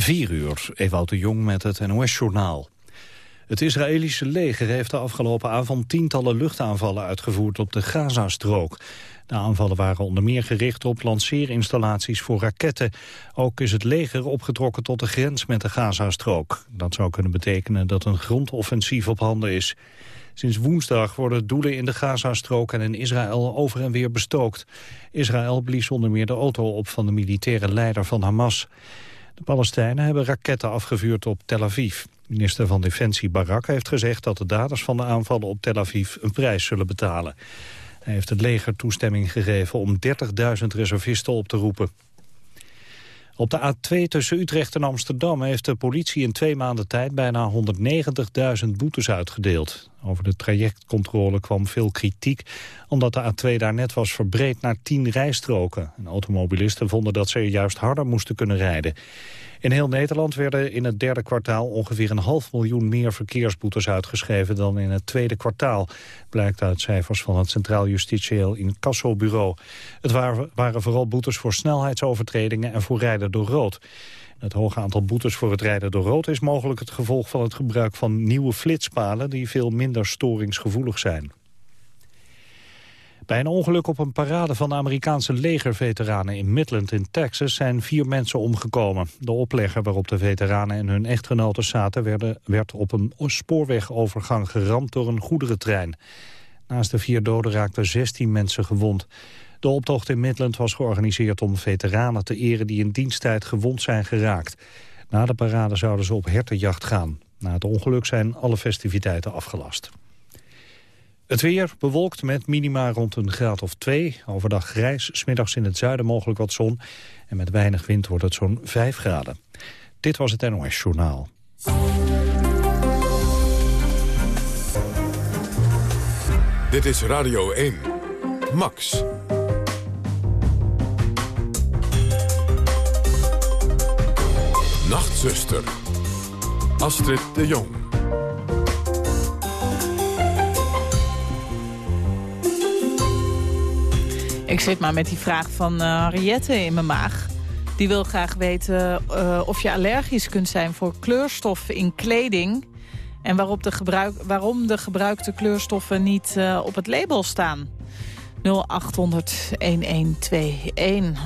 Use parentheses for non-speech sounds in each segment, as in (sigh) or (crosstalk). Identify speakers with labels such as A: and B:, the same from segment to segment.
A: 4 uur, Ewout de Jong met het NOS-journaal. Het Israëlische leger heeft de afgelopen avond tientallen luchtaanvallen uitgevoerd op de Gazastrook. De aanvallen waren onder meer gericht op lanceerinstallaties voor raketten. Ook is het leger opgetrokken tot de grens met de Gazastrook. Dat zou kunnen betekenen dat een grondoffensief op handen is. Sinds woensdag worden doelen in de Gazastrook en in Israël over en weer bestookt. Israël blies onder meer de auto op van de militaire leider van Hamas. De Palestijnen hebben raketten afgevuurd op Tel Aviv. Minister van Defensie Barak heeft gezegd dat de daders van de aanvallen op Tel Aviv een prijs zullen betalen. Hij heeft het leger toestemming gegeven om 30.000 reservisten op te roepen. Op de A2 tussen Utrecht en Amsterdam heeft de politie in twee maanden tijd bijna 190.000 boetes uitgedeeld. Over de trajectcontrole kwam veel kritiek, omdat de A2 daar net was verbreed naar 10 rijstroken. En automobilisten vonden dat ze juist harder moesten kunnen rijden. In heel Nederland werden in het derde kwartaal ongeveer een half miljoen meer verkeersboetes uitgeschreven dan in het tweede kwartaal. Blijkt uit cijfers van het Centraal Justitieel Incassobureau. Het waren, vooral boetes voor snelheidsovertredingen en voor rijden door rood. Het hoge aantal boetes voor het rijden door rood is mogelijk het gevolg van het gebruik van nieuwe flitspalen die veel minder storingsgevoelig zijn. Bij een ongeluk op een parade van de Amerikaanse legerveteranen in Midland in Texas zijn vier mensen omgekomen. De oplegger waarop de veteranen en hun echtgenoten zaten werd op een spoorwegovergang geramd door een goederentrein. Naast de vier doden raakten 16 mensen gewond. De optocht in Midland was georganiseerd om veteranen te eren die in diensttijd gewond zijn geraakt. Na de parade zouden ze op hertenjacht gaan. Na het ongeluk zijn alle festiviteiten afgelast. Het weer bewolkt met minima rond een graad of 2. Overdag grijs, smiddags in het zuiden mogelijk wat zon. En met weinig wind wordt het zo'n 5 graden. Dit was het NOS Journaal.
B: Dit is Radio 1. Max. Nachtzuster. Astrid de Jong.
C: Ik zit maar met die vraag van uh, Henriette in mijn maag. Die wil graag weten uh, of je allergisch kunt zijn voor kleurstoffen in kleding... en de gebruik, waarom de gebruikte kleurstoffen niet uh, op het label staan. 0800-1121,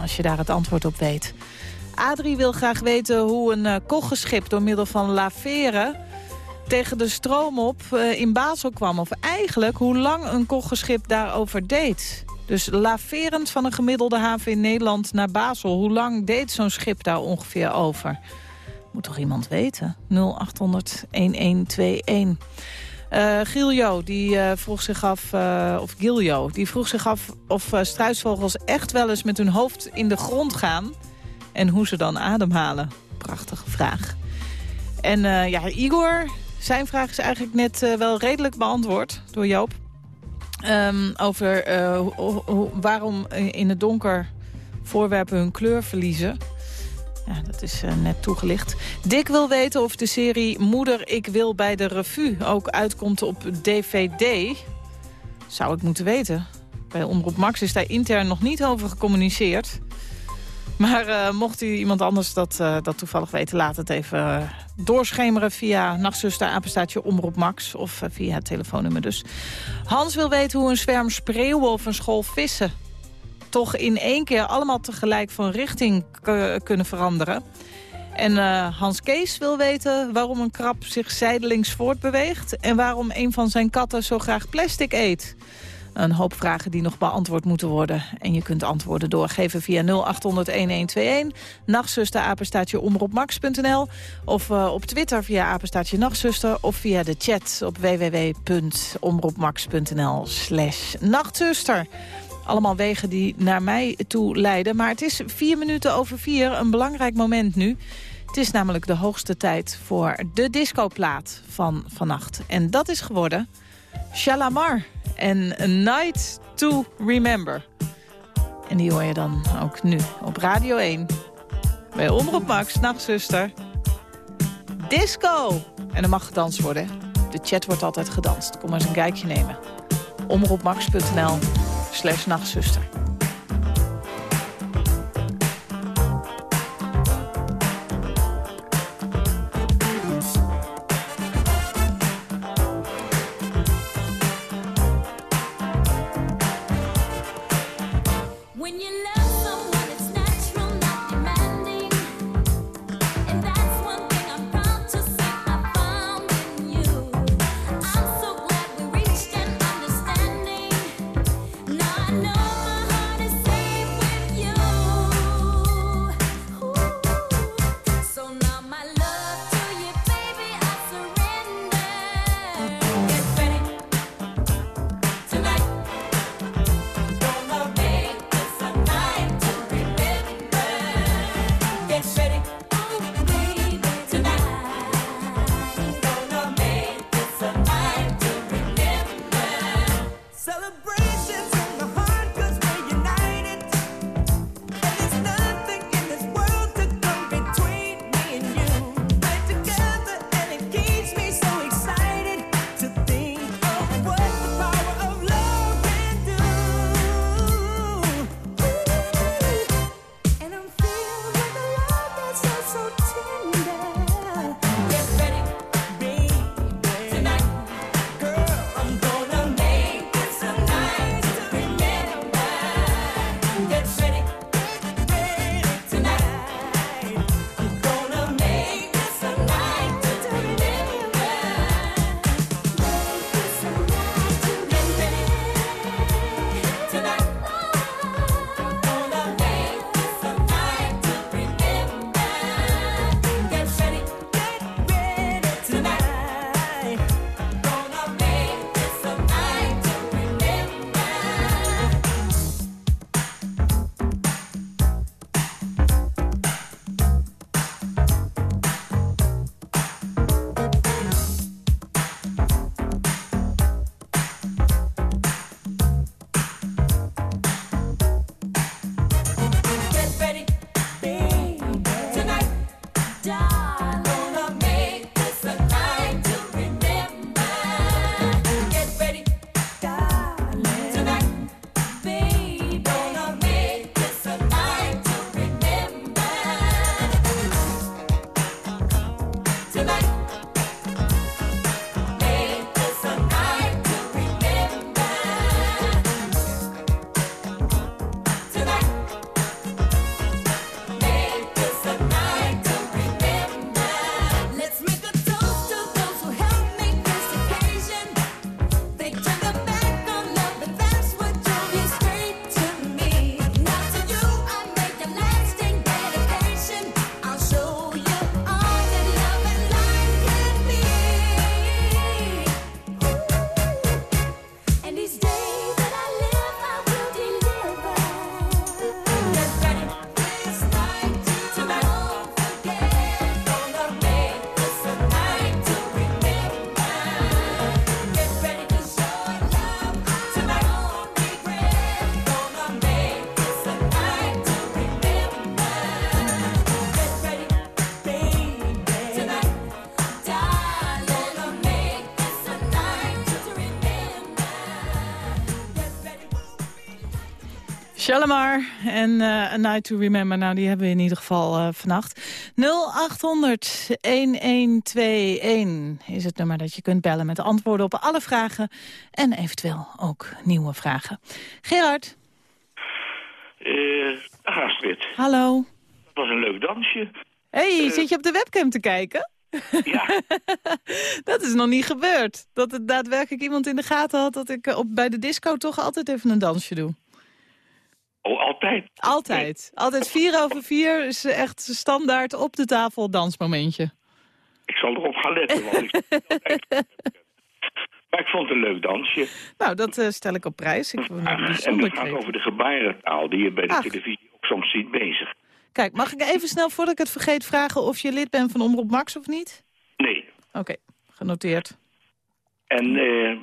C: als je daar het antwoord op weet. Adrie wil graag weten hoe een koggenschip door middel van laveren tegen de stroom op in Basel kwam. Of eigenlijk hoe lang een koggenschip daarover deed. Dus laverend van een gemiddelde haven in Nederland naar Basel. Hoe lang deed zo'n schip daar ongeveer over? Moet toch iemand weten? 0800 1121. Uh, Giljo, die uh, vroeg zich af, uh, of Giljo, die vroeg zich af of struisvogels echt wel eens met hun hoofd in de grond gaan. En hoe ze dan ademhalen. Prachtige vraag. En ja, Igor, zijn vraag is eigenlijk net wel redelijk beantwoord door Joop. Um, over uh, waarom in het donker voorwerpen hun kleur verliezen. Ja, dat is uh, net toegelicht. Dick wil weten of de serie Moeder, ik wil bij de revue ook uitkomt op DVD. Zou ik moeten weten. Bij Omroep Max is daar intern nog niet over gecommuniceerd. Maar uh, mocht u iemand anders dat, uh, dat toevallig weten, laat het even uh, doorschemeren via nachtzuster, apenstaatje Omroep Max of via het telefoonnummer dus. Hans wil weten hoe een zwerm spreeuwen of een school vissen toch in één keer allemaal tegelijk van richting kunnen veranderen. En Hans Kees wil weten waarom een krab zich zijdelings voortbeweegt... en waarom een van zijn katten zo graag plastic eet. Een hoop vragen die nog beantwoord moeten worden. En je kunt antwoorden doorgeven via 0800-1121. Nachtzuster, apenstaatje omroepmax.nl. Of uh, op Twitter via apenstaatje nachtzuster. Of via de chat op www.omroepmax.nl slash nachtzuster. Allemaal wegen die naar mij toe leiden. Maar het is vier minuten over vier, een belangrijk moment nu. Het is namelijk de hoogste tijd voor de discoplaat van vannacht. En dat is geworden Shalamar en A Night to Remember. En die hoor je dan ook nu op Radio 1. Bij Omroep Max, Nachtzuster. Disco! En er mag gedanst worden. De chat wordt altijd gedanst. Kom maar eens een kijkje nemen. Omroepmax.nl slash nachtzuster. Shalamar en uh, A Night to Remember. Nou, die hebben we in ieder geval uh, vannacht. 0800-1121 is het nummer dat je kunt bellen... met antwoorden op alle vragen en eventueel ook nieuwe vragen. Gerard?
D: Uh, Astrid.
C: Hallo.
D: Dat was een leuk dansje.
C: hey, zit je op de webcam te kijken?
D: Ja. (laughs)
C: dat is nog niet gebeurd. Dat het daadwerkelijk iemand in de gaten had... dat ik op, bij de disco toch altijd even een dansje doe.
D: Oh, altijd?
C: Altijd. Altijd vier (laughs) over vier is echt standaard op de tafel dansmomentje.
D: Ik zal erop gaan letten, want ik... Maar ik vond het een leuk dansje.
C: Nou, dat uh, stel ik op prijs. Ik
D: en het gaat over de gebarentaal die je bij de Ach. televisie ook soms ziet bezig.
C: Kijk, mag ik even snel, voordat ik het vergeet, vragen of je lid bent van Omroep Max of niet?
D: Nee.
C: Oké, genoteerd.
D: En uh,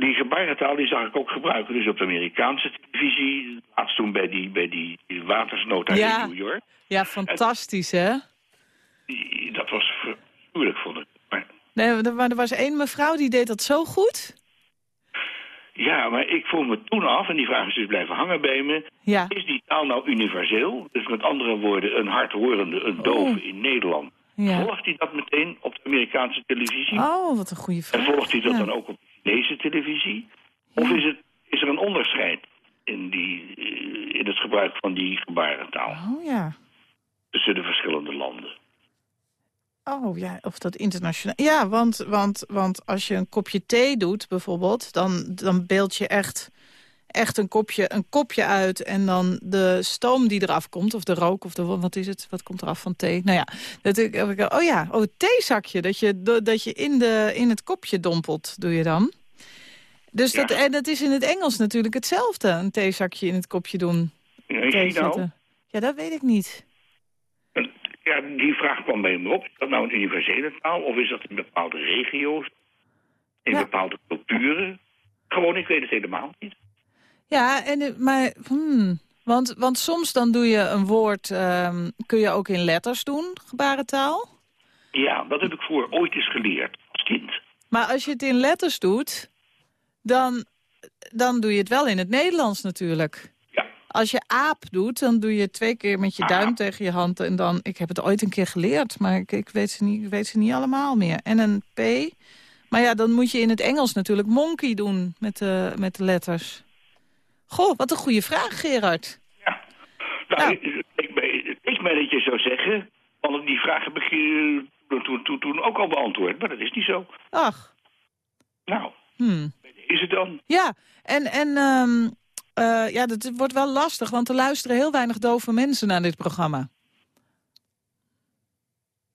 D: die gebarentaal die zag ik ook gebruiken. Dus op de Amerikaanse televisie. Laatst toen bij die, bij die, watersnood
C: ja.
D: in New York.
C: Ja, fantastisch hè?
D: Die, dat was gruwelijk, vond ik. Maar...
C: Nee, er, er was één mevrouw die deed dat zo goed.
D: Ja, maar ik voel me toen af, en die vraag is dus blijven hangen bij me...
C: Ja.
D: is die taal nou universeel? Dus met andere woorden, een hardhorende, een dove oh. in Nederland...
C: Ja.
D: Volgt hij dat meteen op de Amerikaanse televisie?
C: Oh, wat een goede vraag.
D: En volgt hij dat
C: ja.
D: dan ook op de Chinese televisie? Of is, het, is er een onderscheid in, die, in het gebruik van die gebarentaal?
C: Oh ja.
D: Tussen de verschillende landen.
C: Oh ja, of dat internationaal... Ja, want, want, want als je een kopje thee doet bijvoorbeeld... dan, dan beeld je echt, echt een, kopje, een kopje uit... en dan de stoom die eraf komt, of de rook, of de, wat is het? Wat komt eraf van thee? Nou ja, dat ik, oh ja, oh, het theezakje dat je, dat je in, de, in het kopje dompelt, doe je dan. Dus
D: Ja.
C: dat, en dat is in het Engels natuurlijk hetzelfde, een theezakje in het kopje doen.
D: Ook?
C: zetten. Ja, dat weet ik niet.
D: Ja, die vraag kwam bij me op. Is dat nou een universele taal? Of is dat in bepaalde regio's? In
C: Ja.
D: bepaalde culturen? Gewoon, ik weet het helemaal niet.
C: Ja, en, eh, maar, hmm, want, want soms dan doe je een woord, ehm, kun je ook in letters doen, gebarentaal.
D: Ja, dat heb ik voor ooit eens geleerd als kind.
C: Maar als je het in letters doet, dan, dan doe je het wel in het Nederlands natuurlijk.
D: Ja,
C: Als je aap doet, dan doe je twee keer met je duim
D: Aap.
C: tegen je hand. En dan, ik heb het ooit een keer geleerd, maar ik, ik, weet, ze niet, ik weet ze niet allemaal meer. En een P. Maar ja, dan moet je in het Engels natuurlijk monkey doen met de, met de letters. Goh, wat een goede vraag, Gerard.
D: ja. Nou,
C: Nou.
D: Ik, ik, ben, ik ben dat je zou zeggen, want die vraag heb ik eh, toen, toen, toen ook al beantwoord. Maar dat is niet zo.
C: Ach,
D: Nou,
C: hmm.
D: is het dan?
C: Ja, en, en ehm, eh, ja, dat wordt wel lastig, want er luisteren heel weinig dove mensen naar dit programma.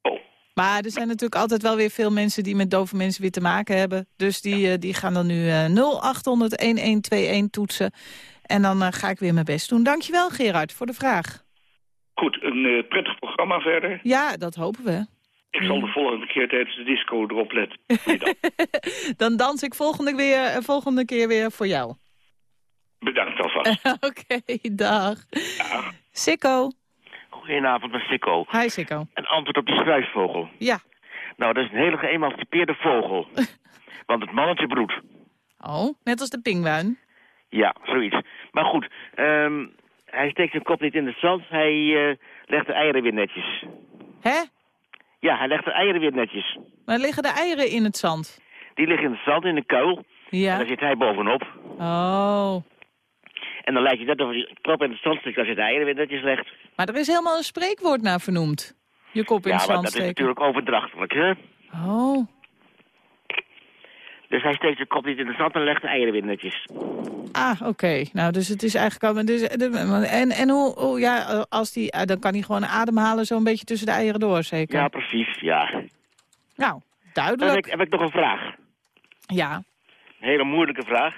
D: Oh,
C: Maar er zijn natuurlijk altijd wel weer veel mensen die met dove mensen weer te maken hebben. Dus die, eh, die gaan dan nu eh 0800-1121 toetsen. En dan eh, ga ik weer mijn best doen. Dankjewel Gerard voor de vraag.
D: goed. Een eh, prettig programma verder.
C: Ja, dat hopen we.
D: Ik zal de volgende keer tijdens de disco erop letten. (laughs)
C: Dan dans ik volgende, weer, eh, volgende keer weer voor jou.
D: Bedankt alvast. (laughs)
C: Oké, dag.
D: Ja.
C: Sikko.
E: Goedenavond, met Sikko.
C: Hi Sikko.
E: Een antwoord op de struisvogel.
C: Ja.
E: Nou, dat is een hele geëmancipeerde vogel. (laughs) Want het mannetje broedt.
C: Oh, net als de pinguïn.
E: Ja, zoiets. Maar goed, ehm, hij steekt zijn kop niet in de zand. Hij eh, legt de eieren weer netjes.
C: Hè?
E: Ja, hij legt de eieren weer netjes.
C: Maar liggen de eieren in het zand?
E: Die liggen in het zand, in de kuil. En
C: Ja.
E: daar zit hij bovenop.
C: Oh.
E: En dan lijkt je net of je kop in het zand steekt als je de eieren legt.
C: Maar er is helemaal een spreekwoord naar vernoemd. Je kop in
E: Ja,
C: het
E: maar
C: zand
E: dat is
C: steken.
E: natuurlijk overdrachtelijk, hè?
C: Oh.
E: Dus hij steekt zijn kop niet in de zand en legt de eieren weer netjes.
C: Ah, oké. Nou, dus het is eigenlijk... al- Dus, en en hoe, hoe... Ja, als die... eh, Dan kan hij gewoon ademhalen zo'n beetje tussen de eieren door, zeker?
E: Ja, precies, ja.
C: Nou,
E: Dan heb
C: duidelijk.
E: ik, heb ik nog een vraag.
C: Ja.
E: Een hele moeilijke vraag.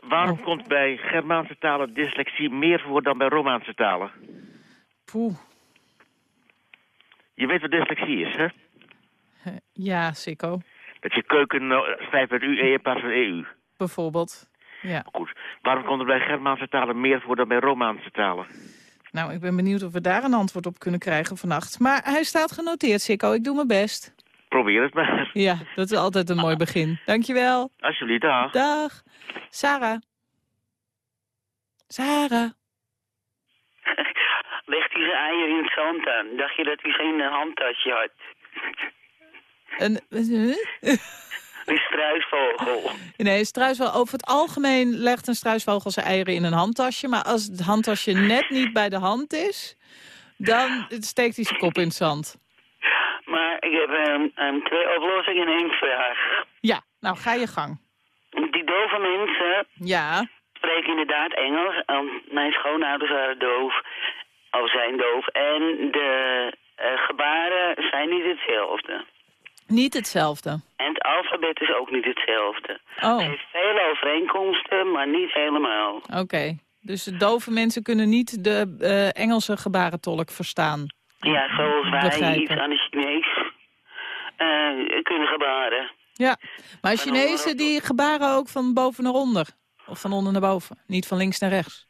E: Waarom komt bij Germaanse talen dyslexie meer voor dan bij Romaanse talen?
C: Poeh.
E: Je weet wat dyslexie is, hè?
C: Ja, Sikko.
E: Dat je keuken eh, schrijft met UE in plaats van EU.
C: Bijvoorbeeld. Ja.
E: Goed. Waarom komt er bij Germaanse talen meer voor dan bij Romaanse talen?
C: Nou, ik ben benieuwd of we daar een antwoord op kunnen krijgen vannacht. Maar hij staat genoteerd, Sikko. Ik doe mijn best.
E: Probeer het maar.
C: Ja, dat is altijd een mooi (laughs) begin. Dankjewel.
E: Alsjeblieft, dag.
C: Dag. Sarah. Sarah. (laughs)
F: Legt hij zijn eieren in het zand aan? Dacht je dat hij geen eh, handtasje had? (laughs)
C: Een,
F: Een struisvogel.
C: nee, struisvogel. Over het algemeen legt een struisvogel zijn eieren in een handtasje. Maar als het handtasje net niet bij de hand is, dan steekt hij zijn kop in het zand.
F: Maar ik heb ehm, twee oplossingen in één vraag.
C: Ja, nou ga je gang.
F: Die dove mensen
C: Ja,
F: spreken inderdaad Engels. Um, mijn schoonouders waren doof, of zijn doof. En de eh, gebaren zijn niet hetzelfde.
C: niet hetzelfde.
F: En het alfabet is ook niet hetzelfde.
C: Oh,
F: Het heeft vele overeenkomsten, maar niet helemaal.
C: oké. Dus dove mensen kunnen niet de eh, Engelse gebarentolk verstaan.
F: Ja, zoals wij
C: Begrijpen.
F: iets aan de Chinees eh, kunnen gebaren.
C: Ja, maar
F: Van
C: Chinezen die gebaren ook van boven naar onder. Of van onder naar boven. Niet van links naar rechts.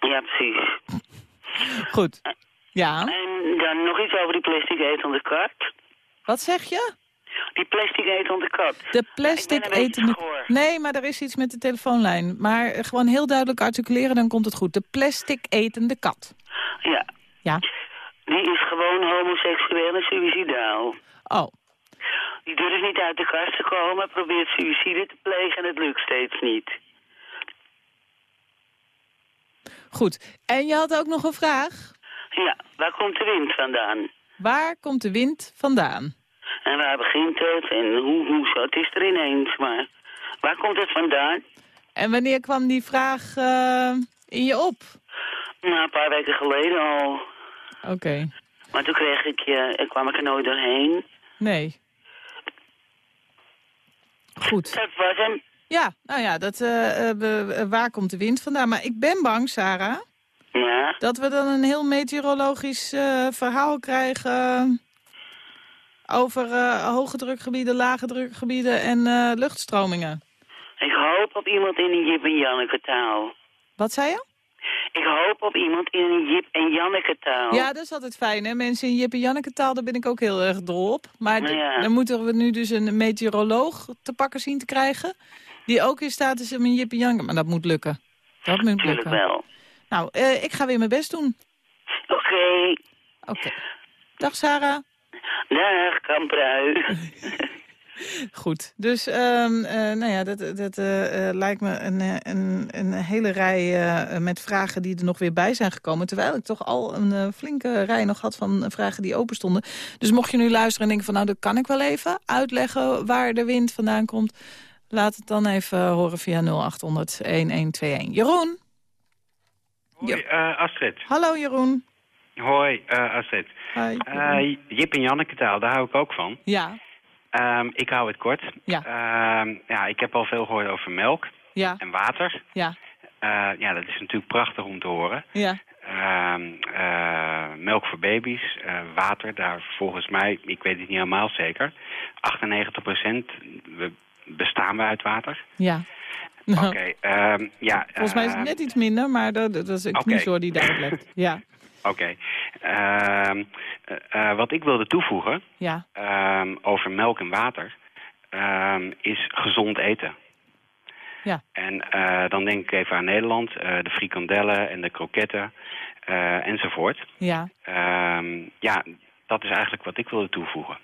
F: Ja, precies. (laughs)
C: Goed. Ja,
F: En dan nog iets over die plastic etende kat.
C: wat zeg je?
F: Die plastic etende kat.
C: De plastic etende... Nee, maar er is iets met de telefoonlijn. Maar eh, gewoon heel duidelijk articuleren, dan komt het goed. De plastic etende kat.
F: Ja,
C: Ja.
F: Die is gewoon homoseksueel en suicidaal.
C: Oh,
F: Die durft niet uit de kast te komen, probeert suïcide te plegen en het lukt steeds niet.
C: goed. En je had ook nog een vraag.
F: Ja, waar komt de wind vandaan?
C: Waar komt de wind vandaan?
F: En waar begint het? En hoe, hoe zo? Het is er ineens, maar waar komt het vandaan?
C: En wanneer kwam die vraag eh, in je op?
F: Nou, een paar weken geleden al.
C: Oké,
F: Maar toen kreeg ik, je, ik kwam ik er nooit doorheen.
C: nee. Goed. (laughs)
F: Dat was hem.
C: Ja, nou ja, dat, eh, eh, eh, waar komt de wind vandaan? Maar ik ben bang, Sarah,
F: Ja,
C: dat we dan een heel meteorologisch verhaal krijgen... over hoge drukgebieden, lage drukgebieden en luchtstromingen.
F: ik hoop op iemand in een Jip en Janneke taal.
C: Wat zei je?
F: Ik hoop op iemand in een Jip en Janneke taal.
C: Ja, dat is altijd fijn, hè? Mensen in Jip en Janneke taal, daar ben ik ook heel erg dol op. Maar
F: Nou ja.
C: dan moeten we nu dus een meteoroloog te pakken zien te krijgen... die ook in staat is om een Jip en Janneke... Maar dat moet lukken. Dat moet lukken.
F: wel.
C: Nou, eh, ik ga weer mijn best doen.
F: Oké.
C: Oké. Dag, Sarah.
F: Dag, kamprui. (laughs)
C: Goed. Dus, ehm, eh, nou ja, dat, dat eh, eh, lijkt me een, een, een hele rij met vragen die er nog weer bij zijn gekomen. Terwijl ik toch al een flinke rij nog had van vragen die open stonden. Dus mocht je nu luisteren en denken van, nou, dat kan ik wel even uitleggen waar de wind vandaan komt. Laat het dan even horen via 0800-1121. Jeroen?
G: Hoi, Astrid.
C: Hallo Jeroen.
G: Hoi, Astrid.
C: Hi.
G: Jip en Janneke taal, daar hou ik ook van.
C: ja,
G: Ehm, ik hou het kort.
C: Ja.
G: Ehm, ja, ik heb al veel gehoord over melk
C: ja,
G: en water.
C: ja,
G: Eh, ja, dat is natuurlijk prachtig om te horen.
C: ja.
G: Ehm, eh, melk voor baby's, eh, water, daar volgens mij, ik weet het niet helemaal zeker, 98 procent bestaan we uit water.
C: ja.
G: Oké, ehm, ja.
C: Volgens mij is het net iets minder, maar dat, dat is een kniezoor die daarop let. Ja, (laughs)
G: Oké. Wat ik wilde toevoegen
C: ja,
G: ehm, over melk en water ehm, is gezond eten.
C: Ja.
G: En eh, dan denk ik even aan Nederland, eh, de frikandellen en de kroketten eh, enzovoort.
C: ja.
G: Ehm, ja, dat is eigenlijk wat ik wilde toevoegen.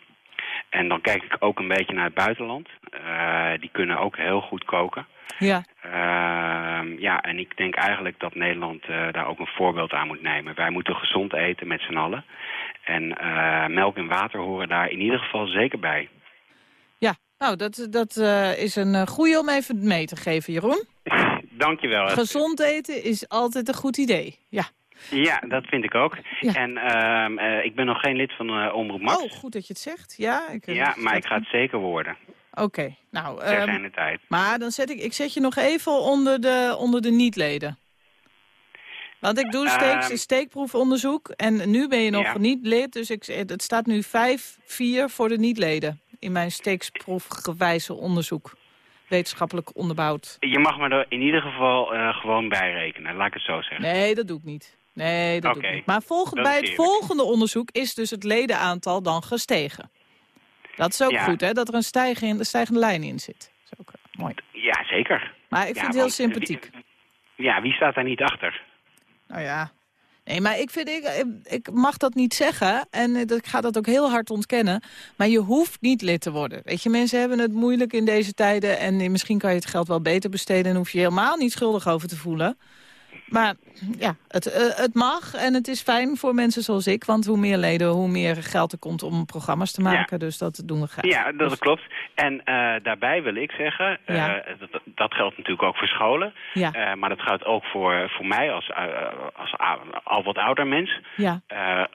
G: En dan kijk ik ook een beetje naar het buitenland. Eh, die kunnen ook heel goed koken.
C: Ja,
G: Ehm, ja, en ik denk eigenlijk dat Nederland eh, daar ook een voorbeeld aan moet nemen. Wij moeten gezond eten met z'n allen. En eh, melk en water horen daar in ieder geval zeker bij.
C: ja. Nou, dat, dat is een goeie om even mee te geven, Jeroen. (laughs)
G: Dankjewel.
C: Gezond eten is altijd een goed idee. Ja.
G: Ja, dat vind ik ook.
C: Ja.
G: En ehm, eh, ik ben nog geen lid van eh Omroep Max.
C: Oh, goed dat je het zegt. Ja, ik, eh,
G: ja, maar ik ga het zeker worden.
C: Oké, nou... Ehm,
G: tijd.
C: maar dan zet ik, ik zet je nog even onder de, onder de niet-leden. Want ik doe steeds
G: Ehm.
C: een steekproefonderzoek. En nu ben je nog
G: Ja.
C: niet lid. Dus ik, het staat nu 5-4 voor de niet-leden. In mijn steeksproefgewijze onderzoek. Wetenschappelijk onderbouwd.
G: Je mag me er in ieder geval gewoon bij rekenen, laat ik het zo zeggen.
C: Nee, dat doe ik niet. Nee, dat ik niet. Maar volgend, bij het volgende onderzoek is dus het ledenaantal dan gestegen. Dat is ook
G: Ja.
C: goed, hè? Dat er een stijgende, stijgende lijn in zit. Dat is ook eh, mooi.
G: Ja, zeker.
C: Maar ik
G: Ja,
C: vind het heel
G: want-
C: sympathiek.
G: ja, wie staat daar niet achter?
H: Nou ja. Nee, maar ik, vind, ik, ik mag dat niet zeggen en eh, ik ga dat ook heel hard ontkennen. Maar je hoeft niet lid te worden. Weet je, mensen hebben het moeilijk in deze tijden... en misschien kan je het geld wel beter besteden... en hoef je helemaal niet schuldig over te voelen. Maar ja, het, eh, het mag en het is fijn voor mensen zoals ik. Want hoe meer leden, hoe meer geld er komt om programma's te maken. Dus dat doen we graag.
G: Ja, dat
H: Dus-
G: klopt. En eh, daarbij wil ik zeggen, eh, dat, dat geldt natuurlijk ook voor scholen.
H: Ja.
G: Maar dat geldt ook voor, voor mij als, als al wat ouder mens.
H: Ja,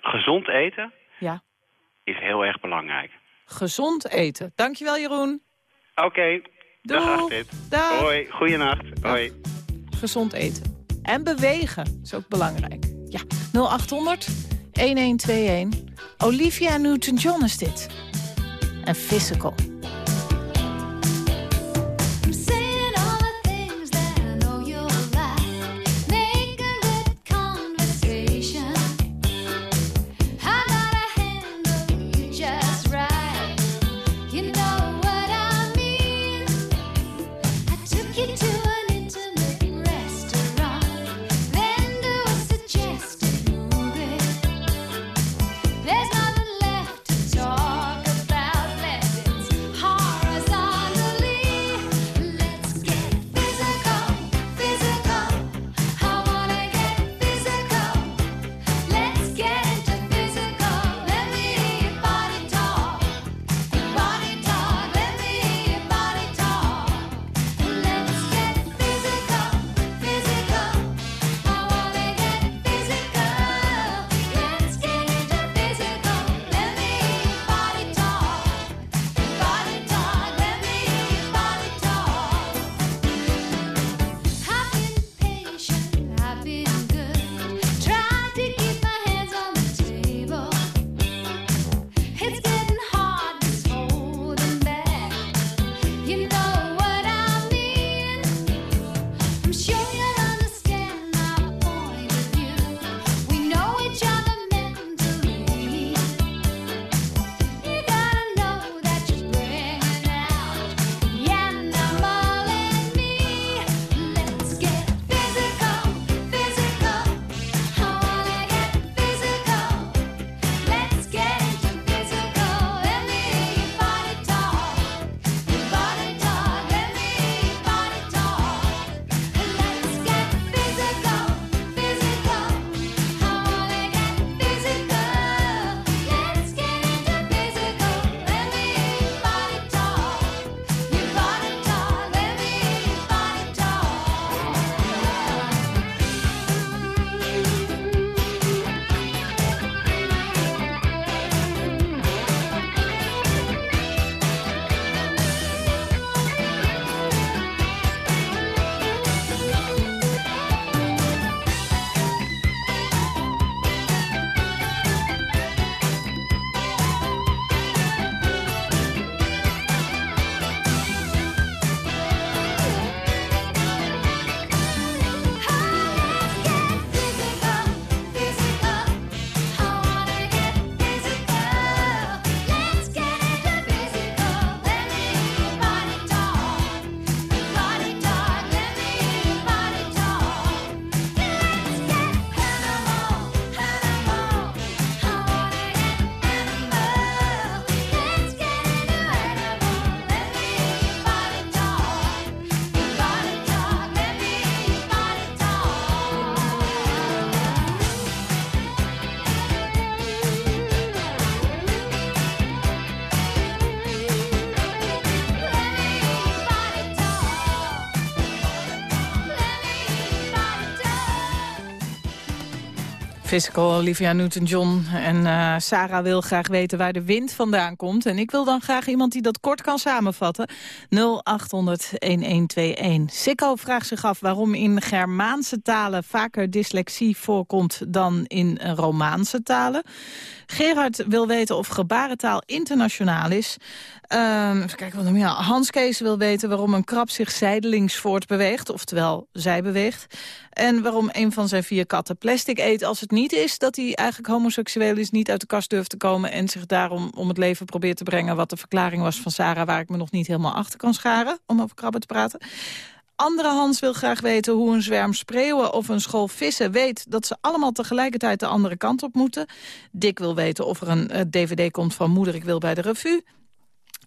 G: gezond eten
H: ja.
G: is heel erg belangrijk.
H: Gezond eten. Dankjewel Jeroen.
G: Oké, dag
H: Doei. Dag.
G: Hoi, goeienacht. Hoi.
H: Gezond eten. En bewegen is ook belangrijk. Ja, 0800 1121. Olivia Newton-John is dit. En Physical.
C: Physical,
H: Olivia Newton-John. En eh, Sarah wil graag weten waar de wind vandaan komt. En ik wil dan graag iemand die dat kort kan samenvatten. 0800-1121. Sikko vraagt zich af waarom in Germaanse talen vaker dyslexie voorkomt dan in Romaanse talen. Gerard wil weten of gebarentaal internationaal is. Ehm, even kijken wat. Hans Kees wil weten waarom een krab zich zijdelings voortbeweegt. Oftewel, zij beweegt. En waarom een van zijn vier katten plastic eet als het niet is... dat hij eigenlijk homoseksueel is, niet uit de kast durft te komen... en zich daarom om het leven probeert te brengen... wat de verklaring was van Sarah... waar ik me nog niet helemaal achter kan scharen, om over krabben te praten.
C: Andere Hans wil graag weten hoe een zwerm spreeuwen of een school vissen weet dat ze allemaal tegelijkertijd de andere kant op moeten. Dick wil weten of er een eh, dvd komt van Moeder ik wil bij de revue.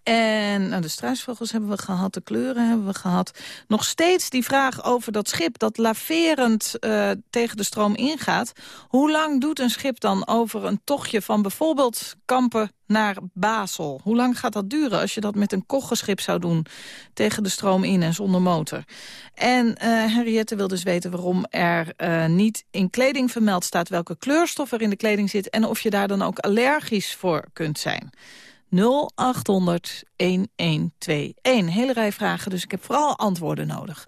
C: En nou, de struisvogels hebben we gehad, de kleuren hebben we gehad. Nog steeds die vraag over dat schip dat laverend eh, tegen de stroom ingaat. Hoe lang doet een schip dan over een tochtje van bijvoorbeeld Kampen naar Basel? Hoe lang gaat dat duren als je dat met een koggenschip zou doen tegen de stroom in en zonder motor? En eh Henriette wil dus weten waarom er eh, niet in kleding vermeld staat welke kleurstof er in de kleding zit en of je daar dan ook allergisch voor kunt zijn. 0800 1121. Hele rij vragen, dus ik heb vooral antwoorden nodig.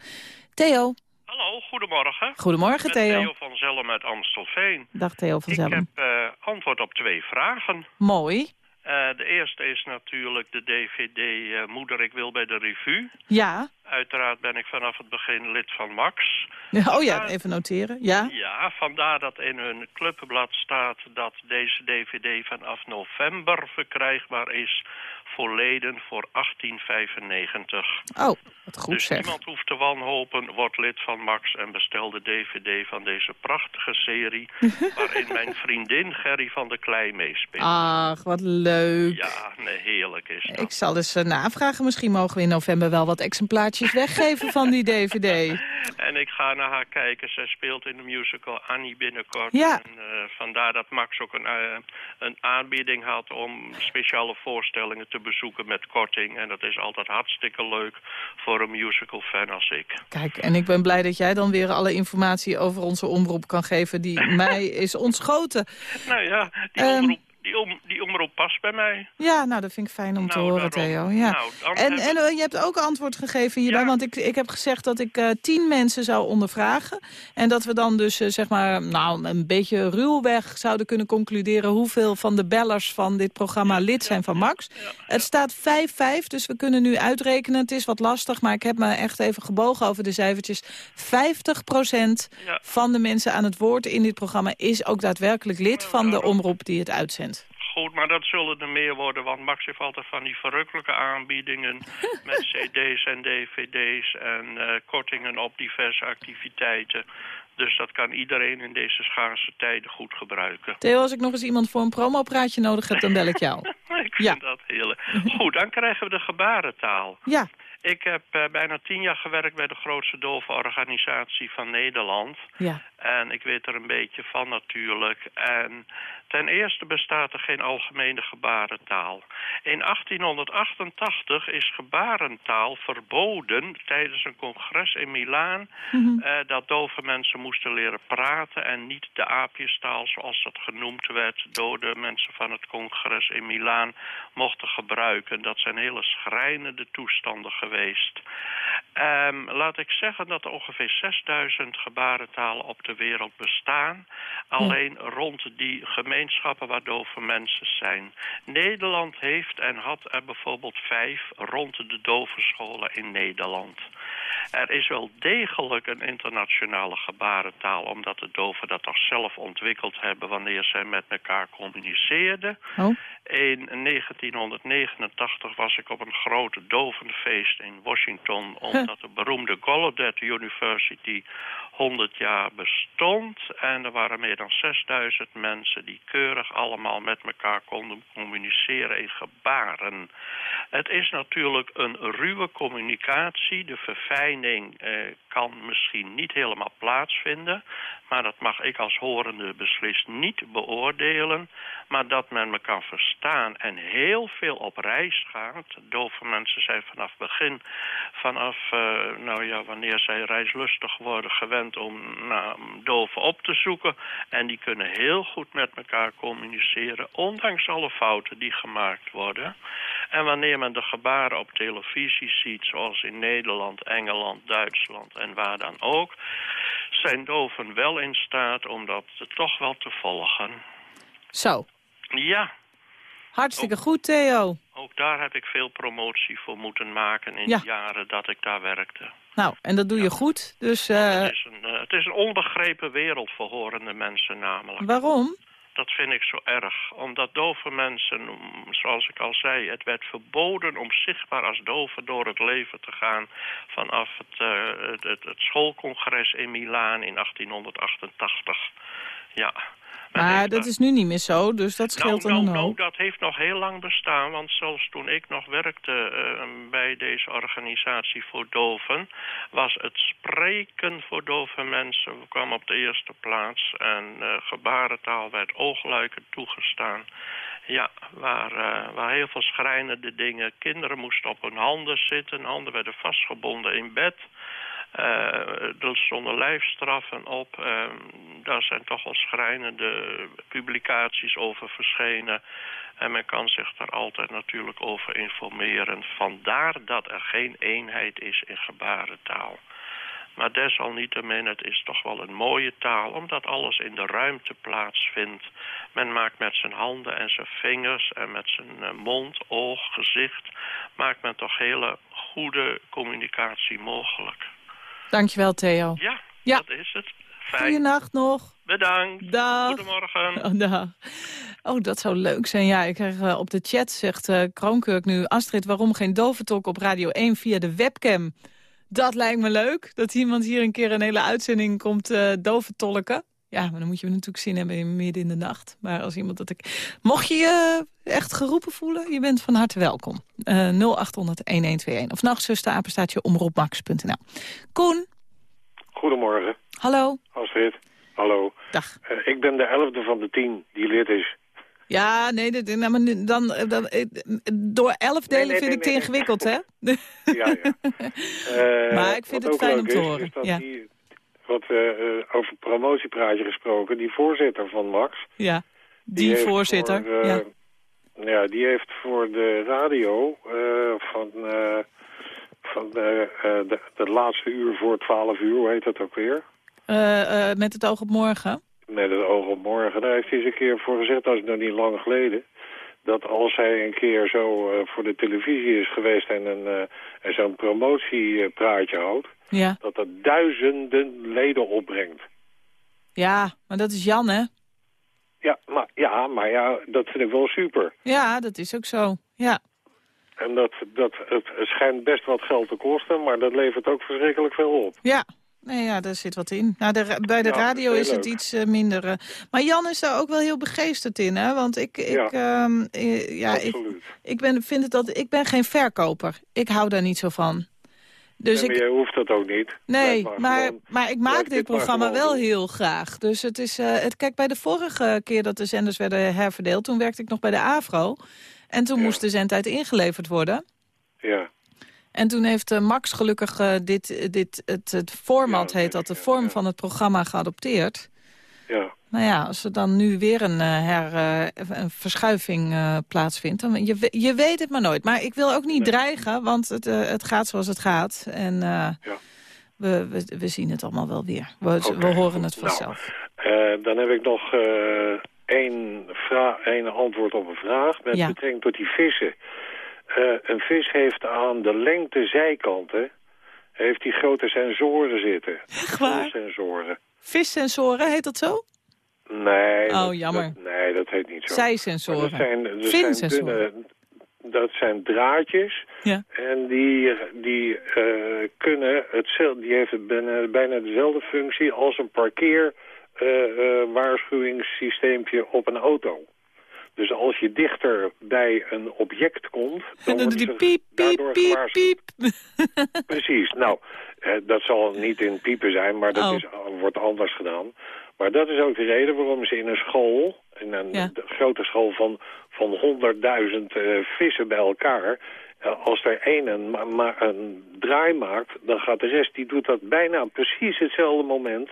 C: Theo.
I: Hallo, goedemorgen.
C: Goedemorgen,
I: Met
C: Theo.
I: Theo van Zellem uit Amstelveen.
C: Dag Theo van
I: Ik
C: Zellem.
I: heb eh, antwoord op twee vragen.
C: Mooi.
I: Eh, de eerste is natuurlijk de DVD eh, Moeder, ik wil bij de revue.
C: Ja.
I: Uiteraard ben ik vanaf het begin lid van Max.
C: Oh ja, even noteren. Ja.
I: Ja, vandaar dat in hun clubblad staat dat deze DVD vanaf november verkrijgbaar is voor leden voor 1895.
C: Oh, wat goed
I: dus
C: zeg.
I: niemand hoeft te wanhopen, wordt lid van Max en bestel de DVD van deze prachtige serie... (laughs) waarin mijn vriendin Gerry van der Klei meespeelt.
C: Ach, wat leuk.
I: Ja, nee, heerlijk is dat.
C: Ik zal eens eh, navragen. Misschien mogen we in november wel wat exemplaartjes weggeven van die dvd. (laughs)
I: En ik ga naar haar kijken. Zij speelt in de musical Annie binnenkort.
C: Ja.
I: En, eh, vandaar dat Max ook een, eh, een aanbieding had om speciale voorstellingen te bezoeken met korting. En dat is altijd hartstikke leuk voor een musical fan als ik.
C: Kijk, en ik ben blij dat jij dan weer alle informatie over onze omroep kan geven... die (laughs) mij is ontschoten.
I: Nou ja, die,
C: Ehm.
I: omroep, die, om, die omroep past bij mij.
C: Ja, nou, dat vind ik fijn om te
I: Nou,
C: horen,
I: daarom.
C: Theo. Ja.
I: Nou,
C: en en eh, je hebt ook antwoord gegeven hierbij, want ik, ik heb gezegd dat ik eh, tien mensen zou ondervragen. En dat we dan dus, eh, zeg maar, nou, een beetje ruwweg zouden kunnen concluderen... hoeveel van de bellers van dit programma lid zijn van Max. Het staat 5-5, dus we kunnen nu uitrekenen. Het is wat lastig, maar ik heb me echt even gebogen over de cijfertjes. 50
I: Ja.
C: van de mensen aan het woord in dit programma... is ook daadwerkelijk lid van de omroep die het uitzendt.
I: Goed, maar dat zullen er meer worden, want Max heeft altijd van die verrukkelijke aanbiedingen (laughs) met cd's en dvd's en eh, kortingen op diverse activiteiten. Dus dat kan iedereen in deze schaarse tijden goed gebruiken.
C: Theo, als ik nog eens iemand voor een promopraatje nodig heb, dan bel ik jou. (laughs)
I: Ik vind
C: Ja.
I: dat heel... Goed, dan krijgen we de gebarentaal.
C: Ja,
I: Ik heb eh, bijna tien jaar gewerkt bij de grootste dovenorganisatie van Nederland.
C: ja.
I: En ik weet er een beetje van natuurlijk. En ten eerste bestaat er geen algemene gebarentaal. In 1888 is gebarentaal verboden tijdens een congres in Milaan... eh, dat dove mensen moesten leren praten en niet de aapjestaal, zoals dat genoemd werd... door de mensen van het congres in Milaan mochten gebruiken. Dat zijn hele schrijnende toestanden geweest. Ehm, laat ik zeggen dat er ongeveer 6000 gebarentalen op de wereld bestaan. Alleen rond die gemeenschappen waar dove mensen zijn. Nederland heeft en had er bijvoorbeeld vijf rond de dovenscholen in Nederland. Er is wel degelijk een internationale gebarentaal... omdat de doven dat toch zelf ontwikkeld hebben... wanneer zij met elkaar communiceerden.
C: Oh.
I: In 1989 was ik op een grote dovenfeest in Washington... omdat de beroemde Gallaudet University 100 jaar bestond. En er waren meer dan 6000 mensen die keurig allemaal met elkaar konden communiceren in gebaren. Het is natuurlijk een ruwe communicatie. De verfijning eh, kan misschien niet helemaal plaatsvinden. Maar dat mag ik als horende beslist niet beoordelen. Maar dat men me kan verstaan en heel veel op reis gaat. Dove mensen zijn vanaf begin, vanaf eh, nou ja, wanneer zij reislustig worden, gewend om nou, doven op te zoeken. En die kunnen heel goed met elkaar communiceren, ondanks alle fouten die gemaakt worden. En wanneer men de gebaren op televisie ziet, zoals in Nederland, Engeland, Duitsland en waar dan ook, zijn doven wel in staat om dat toch wel te volgen.
C: Zo.
I: Ja,
C: Hartstikke goed, Theo.
I: ook daar heb ik veel promotie voor moeten maken in
C: Ja.
I: de jaren dat ik daar werkte.
C: Nou, en dat doe je goed. Dus eh,
I: Het, is een, eh, het is een onbegrepen wereld voor horende mensen namelijk.
C: waarom?
I: Dat vind ik zo erg. Omdat dove mensen, zoals ik al zei, het werd verboden om zichtbaar als dove door het leven te gaan vanaf het, het, het, het schoolcongres in Milaan in 1888. Ja.
C: Maar dat is nu niet meer zo, dus dat scheelt
I: nou,
C: dan
I: nou, nou, dat heeft nog heel lang bestaan. Want zelfs toen ik nog werkte eh, bij deze organisatie voor doven... was het spreken voor dove mensen kwam op de eerste plaats. En eh, gebarentaal werd oogluikend toegestaan. Ja, waar, eh, waar heel veel schrijnende dingen... Kinderen moesten op hun handen zitten. Handen werden vastgebonden in bed... Eh, er stonden lijfstraffen op. Eh, daar zijn toch wel schrijnende publicaties over verschenen. En men kan zich daar altijd natuurlijk over informeren. Vandaar dat er geen eenheid is in gebarentaal. Maar desalniettemin, het is toch wel een mooie taal... omdat alles in de ruimte plaatsvindt. Men maakt met zijn handen en zijn vingers... en met zijn eh, mond, oog, gezicht... maakt men toch hele goede communicatie mogelijk.
C: Dankjewel, Theo.
I: Ja,
C: Ja.
I: dat is het. Fijn.
C: Goeienacht nog.
I: Bedankt.
C: Dag.
I: Goedemorgen.
C: Oh, dag. oh, dat zou leuk zijn. Ja, ik krijg eh, op de chat, zegt Kroonkurk nu... Astrid, waarom geen doventalk op Radio 1 via de webcam? Dat lijkt me leuk, dat iemand hier een keer een hele uitzending komt eh doventolken. Ja, maar dan moet je natuurlijk zin hebben in midden in de nacht. Maar als iemand dat ik... Mocht je je echt geroepen voelen, je bent van harte welkom. Eh 0800-1121 of nachtzuster, apenstaatje omroepmax.nl. Koen,
J: Goedemorgen,
C: hallo.
J: Astrid. Hallo.
C: Dag.
J: Eh, ik ben de elfde van de tien die lid is.
C: Ja, nee, nou, maar dan, dan, eh, door elf delen
J: nee,
C: vind
J: nee,
C: ik te ingewikkeld, hè?
J: Ja, ja. (laughs) Eh,
C: Maar ik vind het fijn om te
J: is,
C: horen,
J: Is dat
C: ja.
J: die, wat eh, eh, over promotiepraatje gesproken, die voorzitter van Max...
C: Ja, die, voorzitter.
J: voor, eh,
C: ja.
J: ja, die heeft voor de radio van, van de, de laatste uur voor 12 uur, hoe heet dat ook weer?
C: Met het oog op morgen.
J: Met het oog op morgen. Daar heeft hij eens een keer voor gezegd, dat is nog niet lang geleden... dat als hij een keer zo voor de televisie is geweest en, een, en zo'n promotiepraatje houdt...
C: Ja.
J: dat dat duizenden leden opbrengt.
C: ja, maar dat is Jan, hè?
J: Ja, maar ja, maar ja, dat vind ik wel super.
C: Ja, dat is ook zo. Ja,
J: En dat, dat, het, schijnt best wat geld te kosten, maar dat levert ook verschrikkelijk veel op.
C: ja. Nee, ja, daar zit wat in. Nou, de, bij de
J: Ja,
C: radio is het iets eh, minder. eh. Maar Jan is daar ook wel heel begeesterd in, hè? Want ik, ik,
J: Ja.
C: ehm, eh, ja, ik, ik, ben, vind het dat, ik ben geen verkoper. Ik hou daar niet zo van. Dus
J: Nee,
C: ik,
J: hoeft dat ook niet.
C: Nee, maar, maar ik maak dit programma wel heel graag. Dus het is, eh, het, kijk, bij de vorige keer dat de zenders werden herverdeeld... toen werkte ik nog bij de AVRO. En toen
J: Ja.
C: moest de zendtijd ingeleverd worden.
J: Ja,
C: En toen heeft eh, Max gelukkig eh, dit, dit, het, het format,
J: Ja,
C: heet dat, de vorm
J: ja.
C: van het programma geadopteerd.
J: ja.
C: Nou ja, als er dan nu weer een, eh, her, eh, een verschuiving eh, plaatsvindt... Dan, je, je weet het maar nooit. Maar ik wil ook niet dreigen, want het, het gaat zoals het gaat. En
J: Ja.
C: we, we, we zien het allemaal wel weer. We, we horen het vanzelf.
J: Eh, dan heb ik nog één, vra- één antwoord op een vraag met
C: Ja.
J: betrekking tot die vissen. Een vis heeft aan de lengte zijkanten heeft die grote sensoren zitten.
C: Echt waar?
J: Sensoren.
C: Vissensoren, heet dat zo?
J: Nee,
C: Oh,
J: dat-
C: jammer.
J: dat- nee, dat heet niet zo.
C: Zijsensoren.
J: Maar dat zijn, dat zijn dunne, dat zijn draadjes
C: Ja.
J: en die, die eh, kunnen hetzelfde, die heeft bijna, bijna dezelfde functie als een parkeer eh, eh, waarschuwingssysteempje op een auto. Dus als je dichter bij een object komt, (laughs) dan
C: dan
J: wordt
C: doet die piep, piep,
J: daardoor
C: piep,
J: gewaarschuwd.
C: piep. (laughs)
J: Precies. Nou, dat zal niet in piepen zijn, maar dat
C: Oh.
J: is, wordt anders gedaan. Maar dat is ook de reden waarom ze in een school, in een
C: Ja.
J: grote school van, van 100.000 eh, vissen bij elkaar... eh, als er één een, ma- ma- een draai maakt, dan gaat de rest, die doet dat bijna precies hetzelfde moment.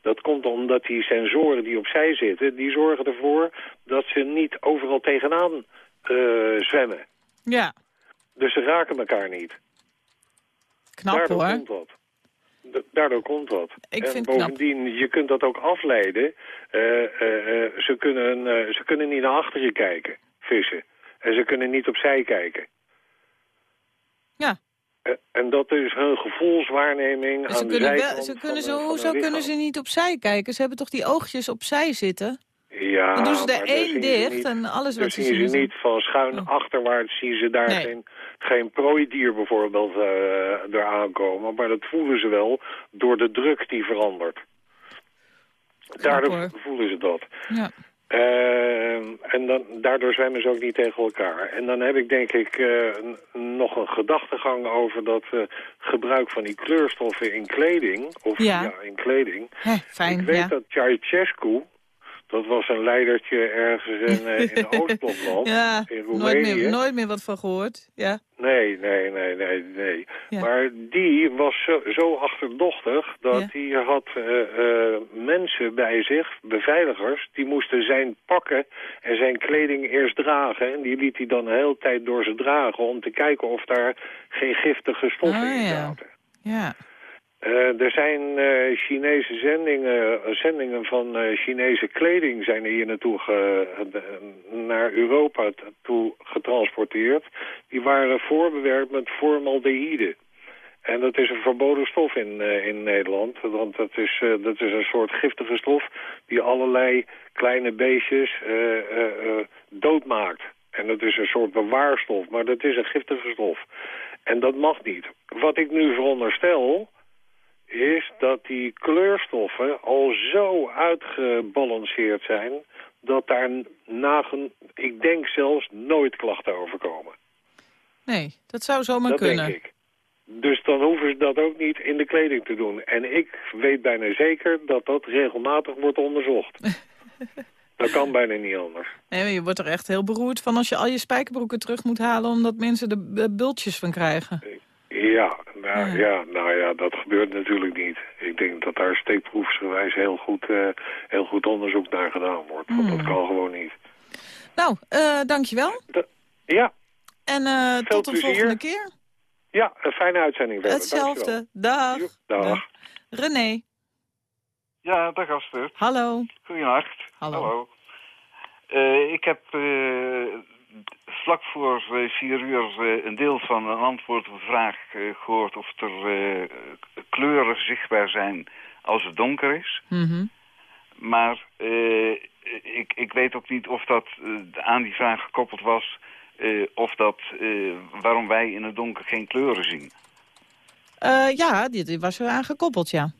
J: Dat komt omdat die sensoren die opzij zitten, die zorgen ervoor dat ze niet overal tegenaan eh, zwemmen.
C: Ja,
J: Dus ze raken elkaar niet.
C: knap
J: Daardoor
C: hoor.
J: komt dat. Da- Daardoor komt dat.
C: Ik
J: en
C: vind knap.
J: bovendien, je kunt dat ook afleiden. Eh, eh, eh, ze, kunnen, ze kunnen niet naar achteren kijken, vissen. En ze kunnen niet opzij kijken.
C: Ja.
J: En dat is hun gevoelswaarneming
C: Ze
J: aan de
C: kunnen wel,
J: zijkant
C: ze kunnen zo, hoezo kunnen ze niet opzij kijken? Ze hebben toch die oogjes opzij zitten?
J: Ja,
C: Dan doen ze er één dicht
J: niet-
C: en alles wat ze
J: zien
C: zien.
J: ze niet van schuin achterwaarts zien ze daar
C: Nee.
J: geen, geen prooidier bijvoorbeeld eh eraan komen. Maar dat voelen ze wel door de druk die verandert. Daardoor voelen ze dat.
C: Ja.
J: Ehm, en dan, daardoor zwemmen ze ook niet tegen elkaar. En dan heb ik denk ik eh, nog een gedachtegang over dat eh, gebruik van die kleurstoffen in kleding. Of
C: Ja.
J: ja, in kleding.
C: Hè, fijn,
J: ik weet
C: ja.
J: dat Ceausescu, dat was een leidertje ergens in, eh, in (laughs) Oostblokland,
C: Ja,
J: in
C: nooit
J: Roemenië.
C: meer, nooit meer wat van gehoord. Ja.
J: Nee, nee, nee, nee, nee.
C: Ja.
J: Maar die was zo, zo achterdochtig dat
C: Ja.
J: hij had eh, eh, mensen bij zich, beveiligers, die moesten zijn pakken en zijn kleding eerst dragen. En die liet hij dan de hele tijd door ze dragen om te kijken of daar geen giftige stoffen
C: Ah,
J: in
C: ja.
J: zaten.
C: Ja.
J: Eh, er zijn eh, Chinese zendingen, zendingen van eh, Chinese kleding zijn er hier naartoe naar Europa toe getransporteerd. Die waren voorbewerkt met formaldehyde. En dat is een verboden stof in, in Nederland. Want dat is, dat is een soort giftige stof die allerlei kleine beestjes doodmaakt. En dat is een soort bewaarstof, maar dat is een giftige stof. En dat mag niet. Wat ik nu veronderstel, is dat die kleurstoffen al zo uitgebalanceerd zijn... dat daar nagen, ik denk zelfs, nooit klachten over komen.
C: Nee, dat zou zomaar
J: dat
C: kunnen.
J: denk ik. Dus dan hoeven ze dat ook niet in de kleding te doen. En ik weet bijna zeker dat dat regelmatig wordt onderzocht. (laughs) dat kan bijna niet anders.
C: Nee, maar je wordt er echt heel beroerd van als je al je spijkerbroeken terug moet halen... omdat mensen er eh, bultjes van krijgen.
J: Ja, nou ja. nou ja, dat gebeurt natuurlijk niet. Ik denk dat daar steekproefsgewijs heel goed, eh, heel goed onderzoek naar gedaan wordt. Want
C: Hmm.
J: dat kan gewoon niet.
C: Nou, eh dankjewel.
J: Ja,
C: En eh, tot de
J: plezier.
C: volgende keer.
J: ja, een fijne uitzending verder.
C: Hetzelfde. Dag.
J: Dag.
C: René.
K: Ja, dag Astrid.
C: Hallo.
K: Goedenacht.
C: Hallo.
K: Eh, ik heb eh, vlak voor eh, vier uur eh, een deel van een antwoord op een vraag eh, gehoord of er kleuren zichtbaar zijn als het donker is.
C: Mhm.
K: Maar ik, ik weet ook niet of dat aan die vraag gekoppeld was... of dat waarom wij in het donker geen kleuren zien.
C: Ja, die, die was er aan gekoppeld, ja.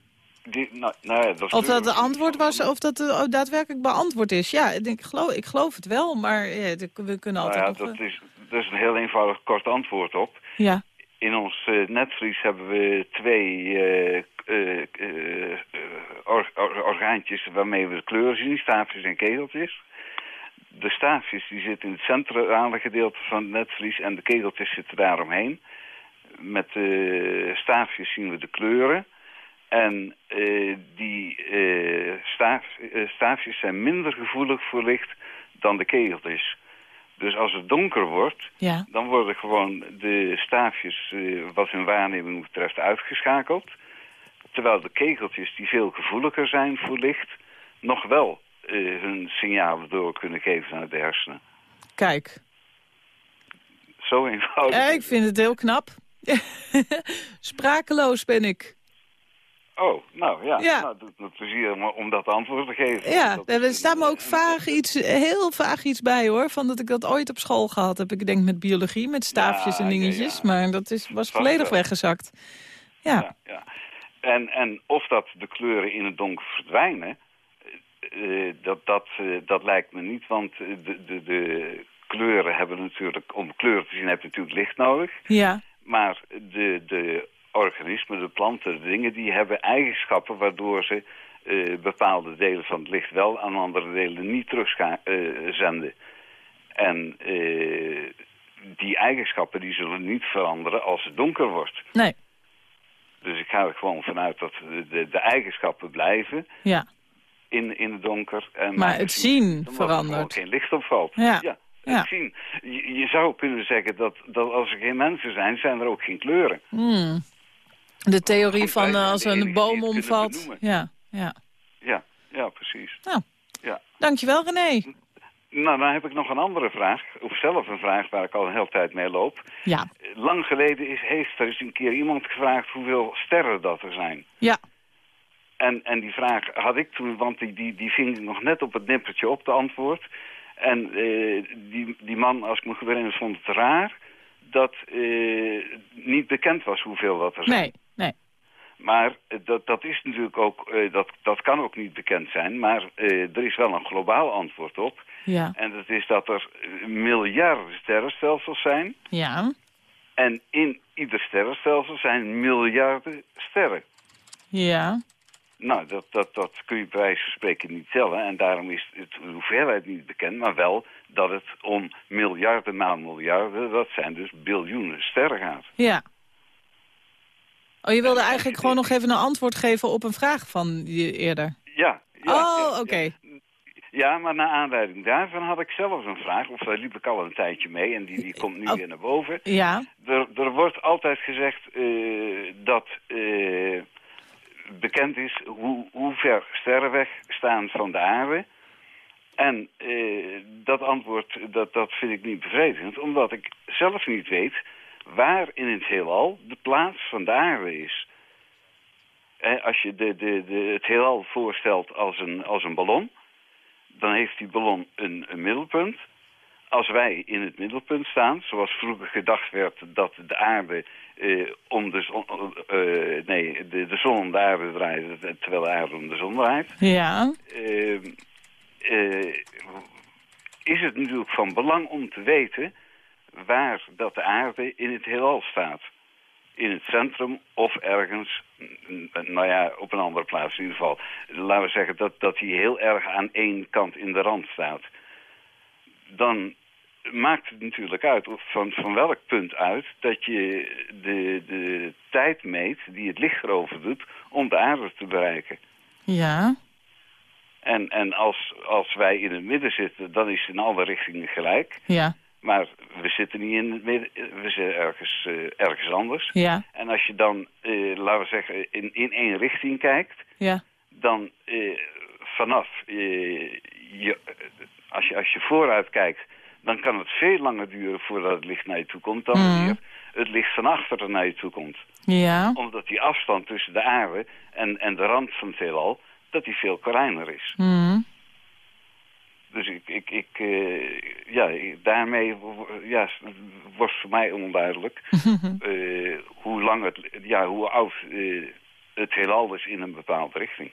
K: Die, nou, nou ja, dat is
C: Of dat de antwoord was, of dat oh, daadwerkelijk beantwoord is. Ja, ik, denk, geloof, ik geloof het wel, maar ja, we kunnen
K: Nou
C: altijd
K: ja,
C: nog...
K: dat is, dat is een heel eenvoudig kort antwoord op.
C: Ja.
K: In ons eh, netvlies hebben we twee eh, eh, eh, eh, or- or- orgaantjes waarmee we de kleuren zien, staafjes en kegeltjes. De staafjes die zitten in het centrale gedeelte van het netvlies en de kegeltjes zitten daaromheen. Met de staafjes zien we de kleuren. En eh, die eh, staaf, eh, staafjes zijn minder gevoelig voor licht dan de kegeltjes. Dus als het donker wordt,
C: Ja.
K: dan worden gewoon de staafjes, wat hun waarneming betreft, uitgeschakeld. Terwijl de kegeltjes, die veel gevoeliger zijn voor licht, nog wel hun signalen door kunnen geven naar de hersenen.
C: Kijk,
K: Zo eenvoudig.
C: eh, ik vind het heel knap. (laughs) Sprakeloos ben ik.
K: Oh, nou ja,
C: Ja.
K: Nou, doet me plezier om, om dat antwoord te geven.
C: Ja,
K: Dat-
C: er staat me ook vaag iets, heel vaag iets bij hoor. Van dat ik dat ooit op school gehad heb. Ik denk met biologie, met staafjes
K: Ja,
C: en dingetjes.
K: ja.
C: Maar dat is, was
K: Vast
C: volledig
K: wel.
C: weggezakt. Ja.
K: Ja. En, en of dat de kleuren in het donker verdwijnen, eh, eh, dat, dat, eh, dat lijkt me niet. Want eh, de, de, de kleuren hebben natuurlijk, om kleuren te zien heb je natuurlijk licht nodig.
C: Ja.
K: Maar de, de organismen, de planten, de dingen, die hebben eigenschappen waardoor ze eh, bepaalde delen van het licht wel aan andere delen niet terugzenden. en eh, die eigenschappen die zullen niet veranderen als het donker wordt.
C: Nee.
K: Dus ik ga er gewoon vanuit dat de, de, eigenschappen blijven
C: Ja.
K: in, in het donker. En
C: Maar het zien
K: wordt er
C: verandert.
K: geen licht opvalt.
C: Ja.
K: ja.
C: Ja.
K: Het zien. Je, je zou kunnen zeggen dat, dat als er geen mensen zijn, zijn er ook geen kleuren.
C: Hmm. De theorie van eh, als een boom omvalt. Ja, ja.
K: Ja, ja precies.
C: Nou,
K: Ja.
C: dankjewel René.
K: Nou, dan heb ik nog een andere vraag. Of zelf een vraag waar ik al een hele tijd mee loop.
C: Ja.
K: Lang geleden is, heeft er eens een keer iemand gevraagd hoeveel sterren dat er zijn.
C: Ja.
K: En, en die vraag had ik toen, want die, die, die ving nog net op het nippertje op de antwoord. En eh, die, die man, als ik me goed herinner, vond het raar dat eh, niet bekend was hoeveel dat er zijn.
C: Nee.
K: Maar eh, dat, dat is natuurlijk ook, eh, dat, dat kan ook niet bekend zijn. Maar eh, er is wel een globaal antwoord op.
C: Ja.
K: En dat is dat er miljarden sterrenstelsels zijn.
C: Ja.
K: En in ieder sterrenstelsel zijn miljarden sterren.
C: Ja.
K: Nou, dat, dat, dat kun je bij wijze van spreken niet tellen. En daarom is het de hoeveelheid niet bekend. Maar wel dat het om miljarden maal miljarden, dat zijn dus biljoenen sterren gaat.
C: Ja. Oh, je wilde eigenlijk gewoon nog even een antwoord geven op een vraag van je eerder.
K: Ja. ja
C: oh, oké.
K: Ja, maar naar aanleiding daarvan had ik zelf een vraag. Of daar liep ik al een tijdje mee en die, die komt nu weer naar boven.
C: Ja.
K: Er, er wordt altijd gezegd eh, dat eh, bekend is hoe, hoe ver sterren weg staan van de aarde. En eh, dat antwoord, dat, dat vind ik niet bevredigend, omdat ik zelf niet weet waar in het heelal de plaats van de aarde is. Als je de, de, de, het heelal voorstelt als een, als een ballon, dan heeft die ballon een, een middelpunt. Als wij in het middelpunt staan, zoals vroeger gedacht werd dat de aarde eh, om de zon, eh, nee, de, de zon om de aarde draait, terwijl de aarde om de zon draait.
C: Ja.
K: Eh, eh, is het natuurlijk van belang om te weten waar dat de aarde in het heelal staat. In het centrum of ergens, nou ja, op een andere plaats in ieder geval. Laten we zeggen dat, dat hij heel erg aan één kant in de rand staat. Dan maakt het natuurlijk uit, of van, van welk punt uit, dat je de, de tijd meet die het licht erover doet om de aarde te bereiken.
C: Ja.
K: En, en als, als wij in het midden zitten, dan is het in alle richtingen gelijk.
C: Ja.
K: Maar we zitten niet in het midden, we zitten ergens, eh, ergens anders.
C: Ja.
K: En als je dan, eh, laten we zeggen, in, in één richting kijkt,
C: Ja.
K: dan eh, vanaf, je, als, je, als je vooruit kijkt, dan kan het veel langer duren voordat het licht naar je toe komt dan
C: Mhm.
K: wanneer het licht van achteren naar je toe komt.
C: Ja.
K: Omdat die afstand tussen de aarde en, en de rand van het heelal, dat die veel kleiner is.
C: Mhm.
K: Dus ik, ik, ik eh, ja, daarmee ja, wordt voor mij onduidelijk (laughs) eh, hoe lang het, ja, hoe oud eh, het heelal is in een bepaalde richting.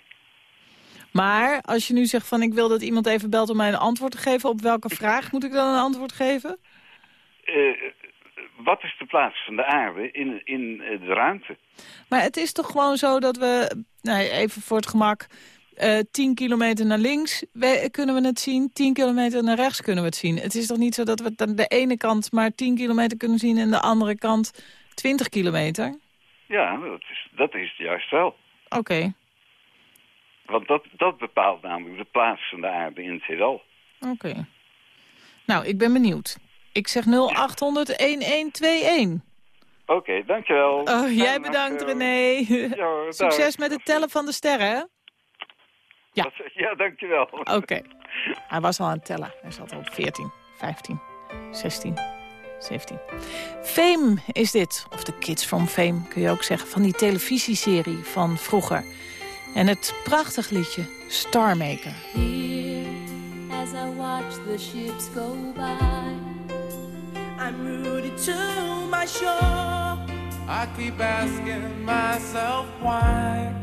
C: Maar als je nu zegt van ik wil dat iemand even belt om mij een antwoord te geven... op welke vraag moet ik dan een antwoord geven?
K: Wat is de plaats van de aarde in, in de ruimte?
C: Maar het is toch gewoon zo dat we, nou, even voor het gemak... eh 10 kilometer naar links we, kunnen we het zien, 10 kilometer naar rechts kunnen we het zien. Het is toch niet zo dat we aan de ene kant maar 10 kilometer kunnen zien... en de andere kant 20 kilometer?
K: Ja, dat is, dat is het juist wel.
C: Oké,
K: Want dat, dat bepaalt namelijk de plaats van de aarde in het heelal.
C: oké. Nou, ik ben benieuwd. Ik zeg 0800-1121.
K: Oké, dankjewel.
C: Oh, jij bedankt,
K: eh.
C: René.
K: Ja. (laughs)
C: Succes met het tellen van de sterren, hè? Ja. (laughs)
K: Ja, dankjewel.
C: Oké. (laughs) Hij was al aan het tellen. Hij zat al op 14, 15, 16, 17. Fame is dit. Of de Kids from Fame, kun je ook zeggen. Van die televisieserie van vroeger. En het prachtig liedje Starmaker.
H: Here, as I watch the ships go by,
L: I'm rooted to my shore. I keep asking myself why.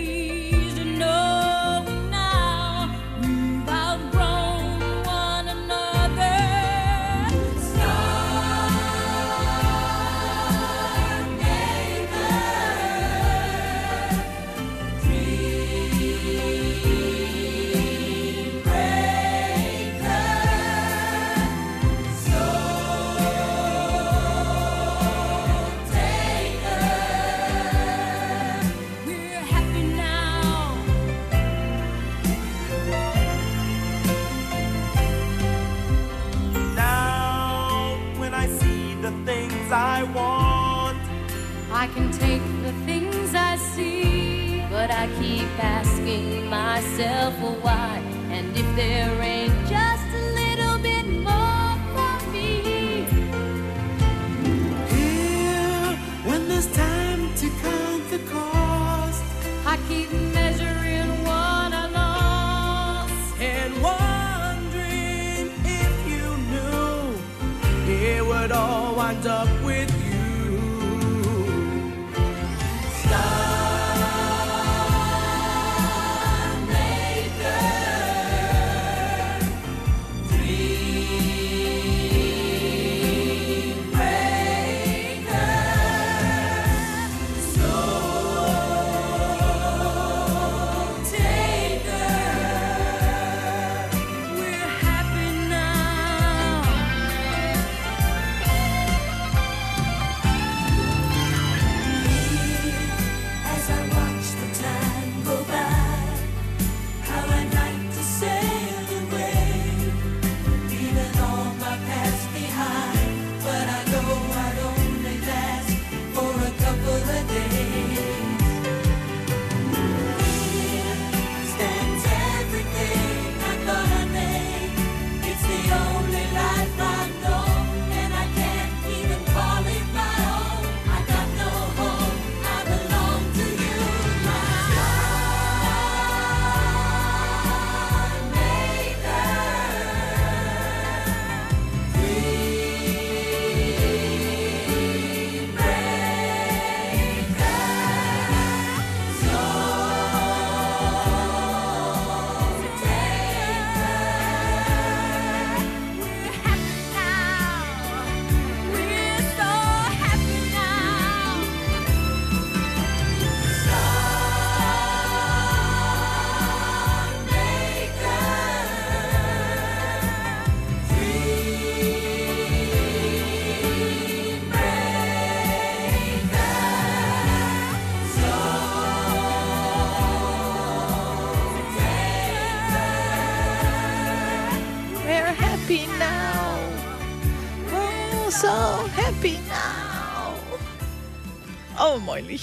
L: I
H: can take the things I see, but I keep asking myself why. And if there ain't just a little bit more for me.
L: Here, when there's time to count the cost,
H: I keep measuring what I lost.
L: and wondering if you knew it would all wind up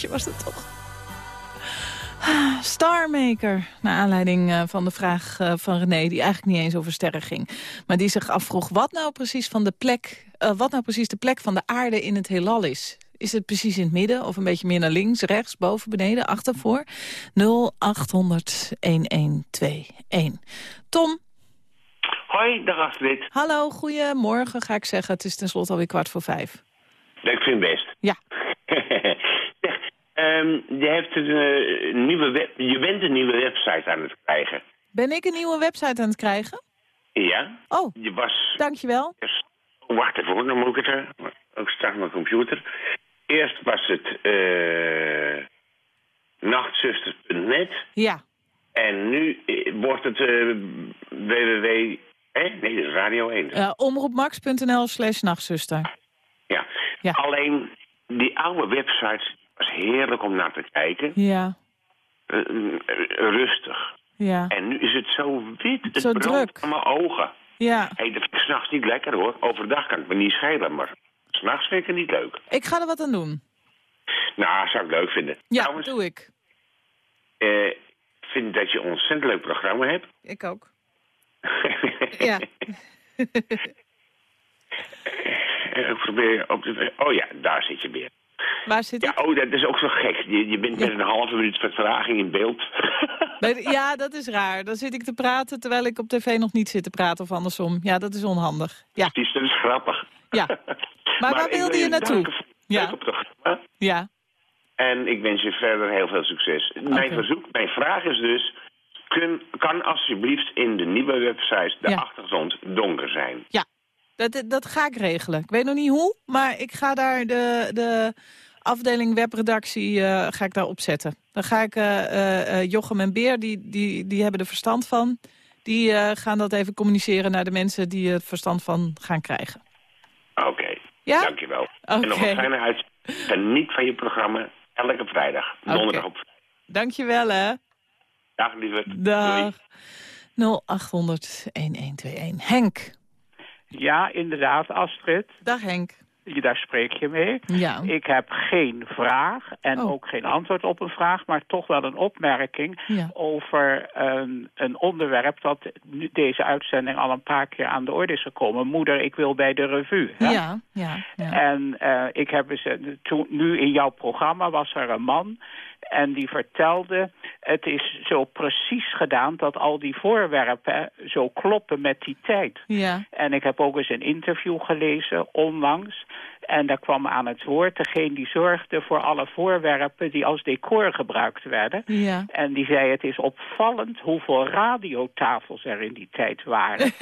C: Was dat toch. Ah, Starmaker, naar aanleiding eh, van de vraag eh, van René... die eigenlijk niet eens over sterren ging. Maar die zich afvroeg wat nou precies, van de plek, eh, wat nou precies de plek van de aarde in het heelal is. Is het precies in het midden of een beetje meer naar links, rechts, boven, beneden, achter, voor? 0800-1121. Tom,
M: Hoi, dag Astrid.
C: hallo, goedemorgen ga ik zeggen. Het is tenslotte alweer kwart voor vijf.
M: Ik vind het best.
C: Ja. (laughs)
M: ehm, je, hebt een, eh, nieuwe web, je bent een nieuwe website aan het krijgen.
C: Ben ik een nieuwe website aan het krijgen?
M: Ja?
C: Oh,
M: Je was...
C: dankjewel.
M: Eerst, oh, wacht even hoor, dan moet ik het er... Ook straks mijn computer. Eerst was het eh nachtzusters.net.
C: Ja,
M: En nu eh, wordt het eh, www... Hè? Nee, dat is Radio 1.
C: eh, omroepmax.nl slash nachtzuster.
M: Ja. Alleen, die oude website was heerlijk om naar te kijken.
C: Ja,
M: Eh, eh, rustig.
C: ja,
M: En nu is het zo wit. Het
C: Zo
M: brandt aan mijn ogen.
C: ja.
M: Hey, dat vind ik s'nachts niet lekker hoor. Overdag kan het me niet schelen, maar s'nachts vind ik het niet leuk.
C: Ik ga er wat aan doen.
M: Nou, zou ik leuk vinden.
C: Ja,
M: Trouwens,
C: doe ik.
M: eh, ik vind dat je een ontzettend leuk programma hebt.
C: Ik ook. (laughs) Ja.
M: Eh, ik probeer op de... Oh ja, daar zit je weer.
C: Waar zit
M: Ja, oh, dat is ook zo gek. Je, je bent met een halve minuut vertraging in beeld. (laughs)
C: Ja, dat is raar. Dan zit ik te praten terwijl ik op tv nog niet zit te praten of andersom. Ja, dat is onhandig. Ja,
M: Precies, dat is grappig.
C: ja. (laughs) Maar, waar wilde
M: wil
C: je naartoe? Ja. Ja,
M: En ik wens je verder heel veel succes. Mijn, verzoek, mijn vraag is dus... Kun, kan alsjeblieft in de nieuwe website de
C: Ja.
M: achtergrond donker zijn?
C: ja. Dat, dat ga ik regelen. Ik weet nog niet hoe, maar ik ga daar de, de afdeling webredactie eh, ga ik daar opzetten. Dan ga ik eh, eh, Jochem en Beer, die, die, die hebben er verstand van. Die gaan dat even communiceren naar de mensen die er verstand van gaan krijgen.
M: Oké,
C: Ja?
M: dankjewel. En nog
C: Oké.
M: een fijne uit. Geniet van je programma elke vrijdag. Donderdag op
C: Dankjewel hè.
M: Dag lieverd.
C: Dag. 0800 1121. Henk.
N: Ja, inderdaad, Astrid.
C: Dag Henk.
N: je- daar spreek je mee.
C: Ja.
N: Ik heb geen vraag en
C: Oh.
N: ook geen antwoord op een vraag, maar toch wel een opmerking
C: Ja.
N: over een, een onderwerp dat nu deze uitzending al een paar keer aan de orde is gekomen. Moeder, ik wil bij de revue. Hè?
C: Ja, ja, ja.
N: En eh, ik heb eens, eh, toen, nu in jouw programma was er een man en die vertelde... het is zo precies gedaan dat al die voorwerpen zo kloppen met die tijd.
C: Ja.
N: En ik heb ook eens een interview gelezen onlangs. En daar kwam aan het woord degene die zorgde voor alle voorwerpen die als decor gebruikt werden.
C: Ja.
N: En die zei het is opvallend hoeveel radiotafels er in die tijd waren.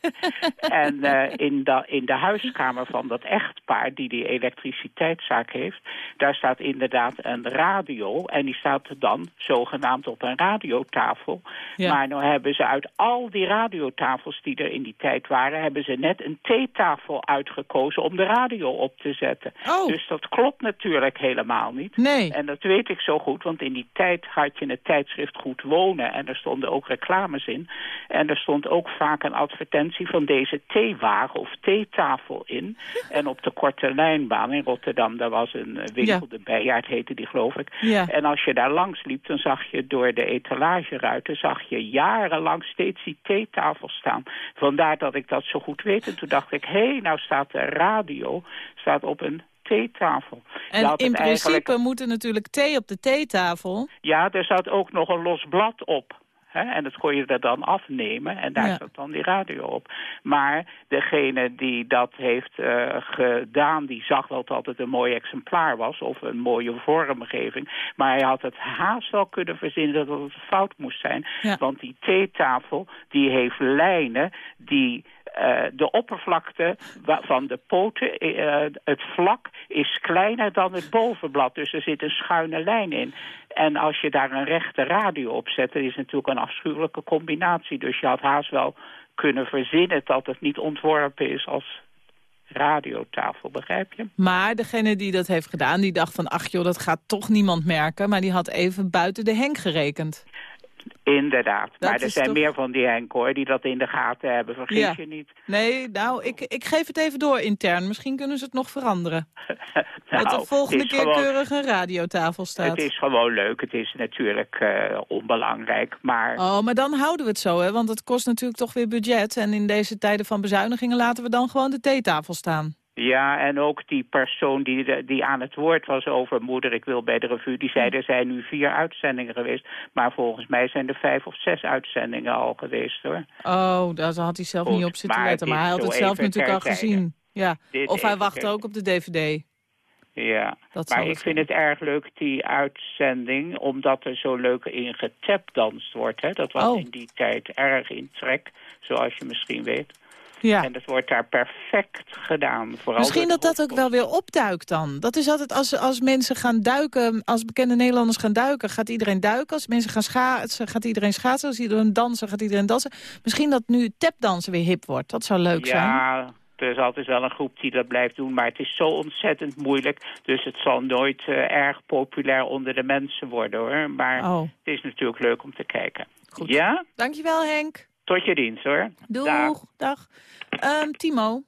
N: (laughs) en eh, in, de, in de huiskamer van dat echtpaar die die elektriciteitszaak heeft... daar staat inderdaad een radio en die staat dan zogenaamd op een radiotafel.
C: Ja.
N: Maar nou hebben ze uit al die radiotafels die er in die tijd waren... hebben ze net een theetafel uitgekozen om de radio op te zetten.
C: Oh.
N: Dus dat klopt natuurlijk helemaal niet.
C: Nee.
N: En dat weet ik zo goed, want in die tijd had je het tijdschrift Goed Wonen... en er stonden ook reclames in. En er stond ook vaak een advertentie van deze theewagen of theetafel in. En op de Korte Lijnbaan in Rotterdam, daar was een eh, winkel,
C: Ja.
N: de Bijaard heette die geloof ik.
C: Ja.
N: En als je daar langs liep, dan zag je door de etalageruiten... zag je jarenlang steeds die theetafel staan. Vandaar dat ik dat zo goed weet. En toen dacht ik, hé, hey, nou staat de radio staat op een theetafel.
C: En in principe
N: eigenlijk-
C: moet er natuurlijk thee op de theetafel.
N: ja, er zat ook nog een los blad op. Hè? En dat kon je er dan afnemen en daar
C: Ja.
N: zat dan die radio op. Maar degene die dat heeft eh, gedaan, die zag wel dat het een mooi exemplaar was... of een mooie vormgeving. Maar hij had het haast wel kunnen verzinnen dat het fout moest zijn.
C: Ja.
N: Want die theetafel, die heeft lijnen die... eh, de oppervlakte van de poten, eh, het vlak, is kleiner dan het bovenblad. Dus er zit een schuine lijn in. En als je daar een rechte radio op zet, dat is natuurlijk een afschuwelijke combinatie. Dus je had haast wel kunnen verzinnen dat het niet ontworpen is als radiotafel, begrijp je?
C: Maar degene die dat heeft gedaan, die dacht van... ach joh, dat gaat toch niemand merken. Maar die had even buiten de henk gerekend.
N: Inderdaad.
C: Dat
N: maar er zijn
C: toch-
N: meer van die Henk hoor, die dat in de gaten hebben, vergis
C: Ja.
N: je niet.
C: Nee, nou, ik, ik geef het even door intern. Misschien kunnen ze het nog veranderen.
N: Nou, (laughs)
C: dat er volgende keer
N: gewoon-
C: keurig een radiotafel staat.
N: Het is gewoon leuk, het is natuurlijk eh, onbelangrijk, maar...
C: Oh, maar dan houden we het zo, hè? Want het kost natuurlijk toch weer budget. En in deze tijden van bezuinigingen laten we dan gewoon de theetafel staan.
N: Ja, en ook die persoon die, die aan het woord was over moeder, ik wil bij de revue, die zei er zijn nu vier uitzendingen geweest. Maar volgens mij zijn er vijf of zes uitzendingen al geweest hoor.
C: Oh, daar had hij zelf
N: Goed,
C: niet op zitten letten. Maar hij had het zelf natuurlijk al gezien. Ja.
N: Dit
C: Of hij
N: even
C: wacht
N: terzijde.
C: ook op de dvd.
N: Ja,
C: Dat
N: maar ik vind het erg leuk, die uitzending, omdat er zo leuk in getapdanst wordt. Hè? Dat was
C: Oh.
N: in die tijd erg in trek, zoals je misschien weet.
C: Ja.
N: En dat wordt daar perfect gedaan. Vooral
C: Misschien dat dat ook wel weer opduikt dan. Dat is altijd als, als mensen gaan duiken, als bekende Nederlanders gaan duiken, gaat iedereen duiken. Als mensen gaan schaatsen, gaat iedereen schaatsen. Als iedereen dansen, gaat iedereen dansen. Misschien dat nu tapdansen weer hip wordt. Dat zou leuk zijn.
N: Ja, er is altijd wel een groep die dat blijft doen, maar het is zo ontzettend moeilijk. Dus het zal nooit eh, erg populair onder de mensen worden hoor. Maar
C: Oh.
N: het is natuurlijk leuk om te kijken.
C: Goed.
N: Ja?
C: Dankjewel Henk.
N: Tot je dienst hoor.
C: Doeg.
N: Dag.
C: Dag. Ehm, Timo.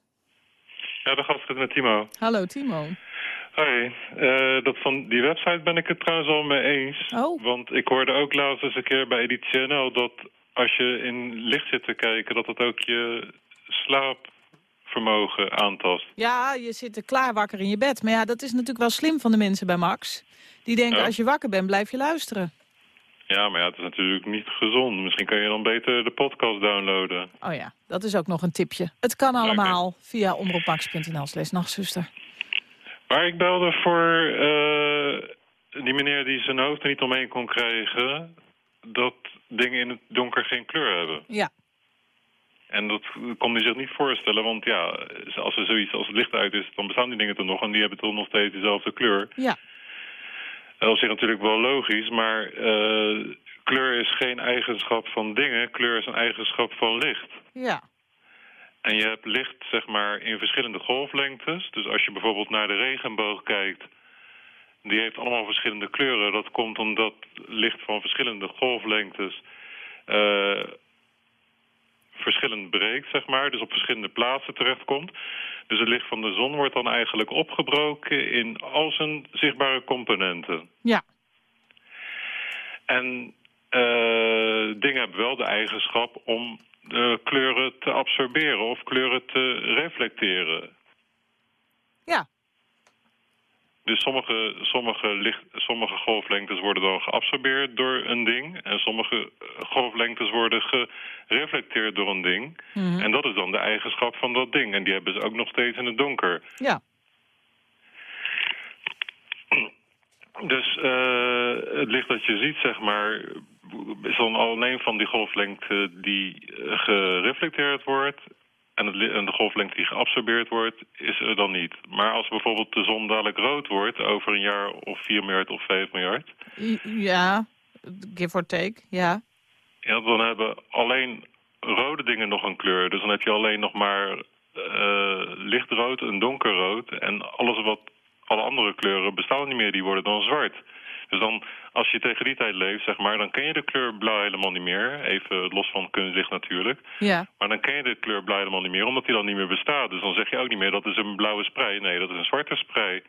O: Ja, dag Astrid met Timo.
C: Hallo Timo.
O: Hoi, Eh, dat van die website ben ik het trouwens al mee eens.
C: Oh.
O: Want ik hoorde ook laatst eens een keer bij Editie NL dat als je in licht zit te kijken, dat het ook je slaapvermogen aantast.
C: Ja, je zit er klaar wakker in je bed. Maar ja, dat is natuurlijk wel slim van de mensen bij Max. Die denken,
O: Ja.
C: als je wakker bent, blijf je luisteren.
O: Ja, maar ja, het is natuurlijk niet gezond. Misschien kan je dan beter de podcast downloaden.
C: Oh ja, dat is ook nog een tipje. Het kan allemaal via omroepmax.nl slash nachtzuster.
O: Maar ik belde voor eh, die meneer die zijn hoofd er niet omheen kon krijgen... dat dingen in het donker geen kleur hebben.
C: Ja.
O: En dat kon hij zich niet voorstellen, want ja, als er zoiets als het licht uit is... dan bestaan die dingen toch nog en die hebben toch nog steeds dezelfde kleur.
C: Ja.
O: Dat is zich natuurlijk wel logisch, maar eh, kleur is geen eigenschap van dingen. Kleur is een eigenschap van licht.
C: Ja.
O: En je hebt licht, zeg maar, in verschillende golflengtes. Dus als je bijvoorbeeld naar de regenboog kijkt... die heeft allemaal verschillende kleuren. Dat komt omdat licht van verschillende golflengtes... eh, verschillend breekt, zeg maar. Dus op verschillende plaatsen terechtkomt. Dus het licht van de zon wordt dan eigenlijk opgebroken in al zijn zichtbare componenten.
C: Ja.
O: En eh, dingen hebben wel de eigenschap om eh, kleuren te absorberen of kleuren te reflecteren.
C: Ja.
O: Dus sommige, sommige, licht, sommige golflengtes worden dan geabsorbeerd door een ding... en sommige eh, golflengtes worden gereflecteerd door een ding.
C: Mhm.
O: En dat is dan de eigenschap van dat ding. En die hebben ze ook nog steeds in het donker.
C: Ja.
O: Dus eh, het licht dat je ziet, zeg maar, is dan alleen van die golflengte die eh, gereflecteerd wordt. En, het, li- en de golflengte die geabsorbeerd wordt, is er dan niet. Maar als bijvoorbeeld de zon dadelijk rood wordt over een jaar of 4 miljard of 5 miljard...
C: Ja, give or take, ja.
O: Ja, dan hebben alleen rode dingen nog een kleur. Dus dan heb je alleen nog maar eh, lichtrood en donkerrood. En alles wat, alle andere kleuren bestaan niet meer, die worden dan zwart. Dus dan, als je tegen die tijd leeft, zeg maar, dan ken je de kleur blauw helemaal niet meer. Even los van kunstlicht natuurlijk.
C: Ja.
O: Maar dan ken je de kleur blauw helemaal niet meer, omdat die dan niet meer bestaat. Dus dan zeg je ook niet meer, dat is een blauwe sprei. Nee, dat is een zwarte sprei.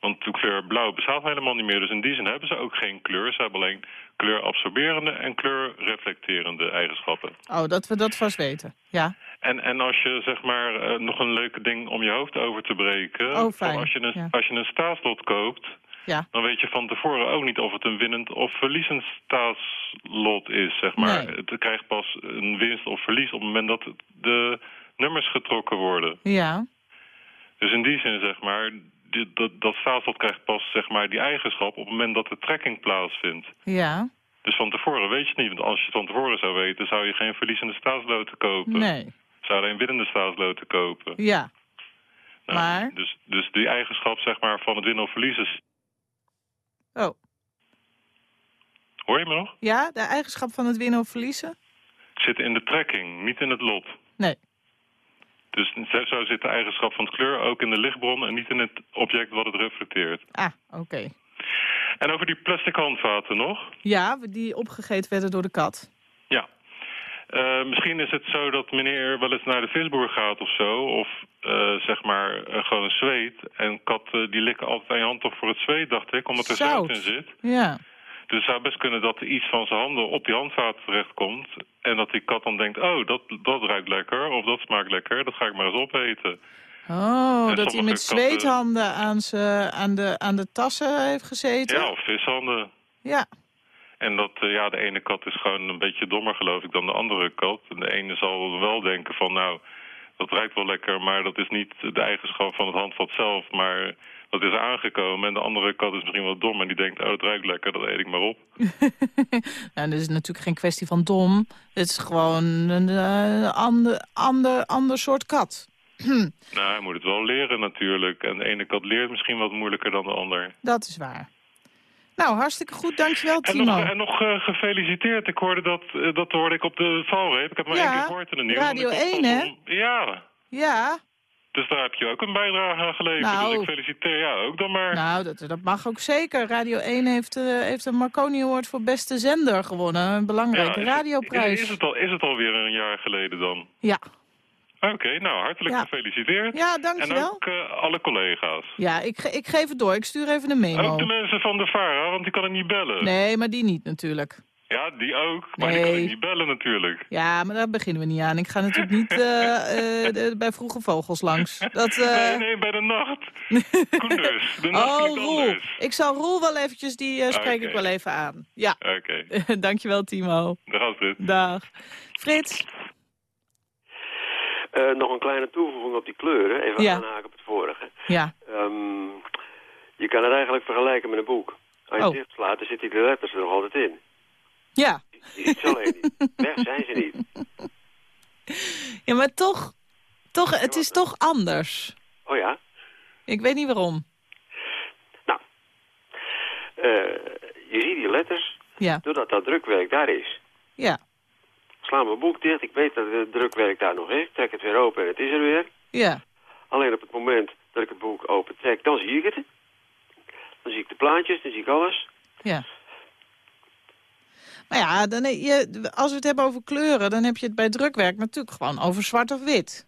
O: Want de kleur blauw bestaat helemaal niet meer. Dus in die zin hebben ze ook geen kleur. Ze hebben alleen kleurabsorberende en kleurreflecterende eigenschappen.
C: Oh, dat we dat vast weten. Ja.
O: En, en als je zeg maar eh, nog een leuke ding om je hoofd over te breken.
C: Oh, fijn.
O: Als je een,
C: Ja.
O: als je een staatslot koopt,
C: Ja.
O: dan weet je van tevoren ook niet of het een winnend of verliezend staatslot is. Zeg maar.
C: Nee.
O: Het krijgt pas een winst of verlies op het moment dat de nummers getrokken worden.
C: Ja.
O: Dus in die zin, zeg maar, dat, dat staatslot krijgt pas zeg maar, die eigenschap op het moment dat de trekking plaatsvindt.
C: Ja.
O: Dus van tevoren weet je het niet. Want als je het van tevoren zou weten, zou je geen verliezende staatsloten kopen.
C: Nee.
O: Zou alleen winnende staatsloten kopen.
C: Ja.
O: Nou,
C: Maar?
O: Dus, dus die eigenschap zeg maar, van het winnen of verliezen...
C: Oh.
O: Hoor je me nog?
C: Ja, de eigenschap van het winnen of verliezen?
O: Zit in de trekking, niet in het lot.
C: Nee.
O: Dus zo zit de eigenschap van het kleur ook in de lichtbron... en niet in het object wat het reflecteert.
C: Ah, oké.
O: En over die plastic handvaten nog...
C: Ja, die opgegeten werden door de kat.
O: Eh, misschien is het zo dat meneer wel eens naar de visboer gaat of zo. Of eh, zeg maar eh, gewoon een zweet. En katten die likken altijd je hand toch voor het zweet, dacht ik. Omdat er zout, in zit.
C: Ja.
O: Dus het zou best kunnen dat er iets van zijn handen op die handvaten terechtkomt. En dat die kat dan denkt, oh, dat, dat ruikt lekker. Of dat smaakt lekker. Dat ga ik maar eens opeten.
C: Oh,
O: En
C: dat hij met zweethanden aan, ze, aan, de, aan de tassen heeft gezeten.
O: Ja, of vishanden.
C: Ja.
O: En dat, eh, ja, de ene kat is gewoon een beetje dommer, geloof ik, dan de andere kat. En de ene zal wel denken van, nou, dat ruikt wel lekker, maar dat is niet de eigenschap van het handvat zelf, maar dat is aangekomen. En de andere kat is misschien wel dom en die denkt, oh, het ruikt lekker, dat eet ik maar op. (laughs)
C: Nou, dat is natuurlijk geen kwestie van dom. Het is gewoon een eh, ander, ander, ander soort kat. (clears throat)
O: Nou, hij moet het wel leren natuurlijk. En de ene kat leert misschien wat moeilijker dan de ander.
C: Dat is waar. Nou, hartstikke goed. Dankjewel,
O: En
C: Timo.
O: nog, en nog eh, gefeliciteerd. Ik hoorde dat, eh, dat hoorde ik op de valreep. Ik heb maar
C: Ja,
O: één keer gehoord in de nieuws.
C: Radio
O: want ik was
C: 1,
O: pas
C: hè?
O: om- Ja,
C: Ja,
O: dus daar heb je ook een bijdrage aan geleverd.
C: Nou.
O: Dus ik feliciteer jou ook dan maar.
C: nou, dat, dat mag ook zeker. Radio 1 heeft, eh, heeft een Marconi Award voor beste zender gewonnen. Een belangrijke
O: Ja, is-
C: radioprijs.
O: Is het, al, is het alweer een jaar geleden dan?
C: Ja.
O: Oké, nou hartelijk
C: Ja.
O: gefeliciteerd.
C: Ja, dankjewel.
O: En ook eh, alle collega's.
C: Ja, ik, ge- ik geef het door. Ik stuur even een memo.
O: Ook de mensen van de VARA, want die kan ik niet bellen.
C: Nee, maar die niet natuurlijk.
O: Ja, die ook, maar die kan ik niet bellen natuurlijk.
C: Ja, maar daar beginnen we niet aan. Ik ga natuurlijk niet eh, (laughs) eh, bij vroege vogels langs. Dat,
O: Nee, nee, bij de nacht. (laughs) Koenders, de nacht
C: Oh, Roel. Ik zal Roel wel eventjes, die spreek ik wel even aan. Ja,
O: Oké, (laughs)
C: dankjewel Timo.
O: dag Astrid.
C: Dag. Frits?
P: Eh, nog een kleine toevoeging op die kleuren, even
C: Ja.
P: aanhaken op het vorige.
C: Ja.
P: Ehm, je kan het eigenlijk vergelijken met een boek. Als je
C: Oh.
P: het dicht slaat, dan zitten die letters er nog altijd in.
C: Ja.
P: Je ziet ze alleen niet. Weg zijn ze niet.
C: Ja, maar toch, toch het is toch anders.
P: Oh ja?
C: Ik weet niet waarom.
P: Eh, je ziet die letters,
C: Ja.
P: doordat dat drukwerk daar is.
C: Ja.
P: Sla mijn boek dicht, ik weet dat het drukwerk daar nog is. Ik trek het weer open en het is er weer.
C: Ja.
P: Alleen op het moment dat ik het boek open trek, dan zie ik het. Dan zie ik de plaatjes, dan zie ik alles.
C: Ja. Maar ja, dan, he- je, als we het hebben over kleuren... dan heb je het bij drukwerk natuurlijk gewoon over zwart of wit.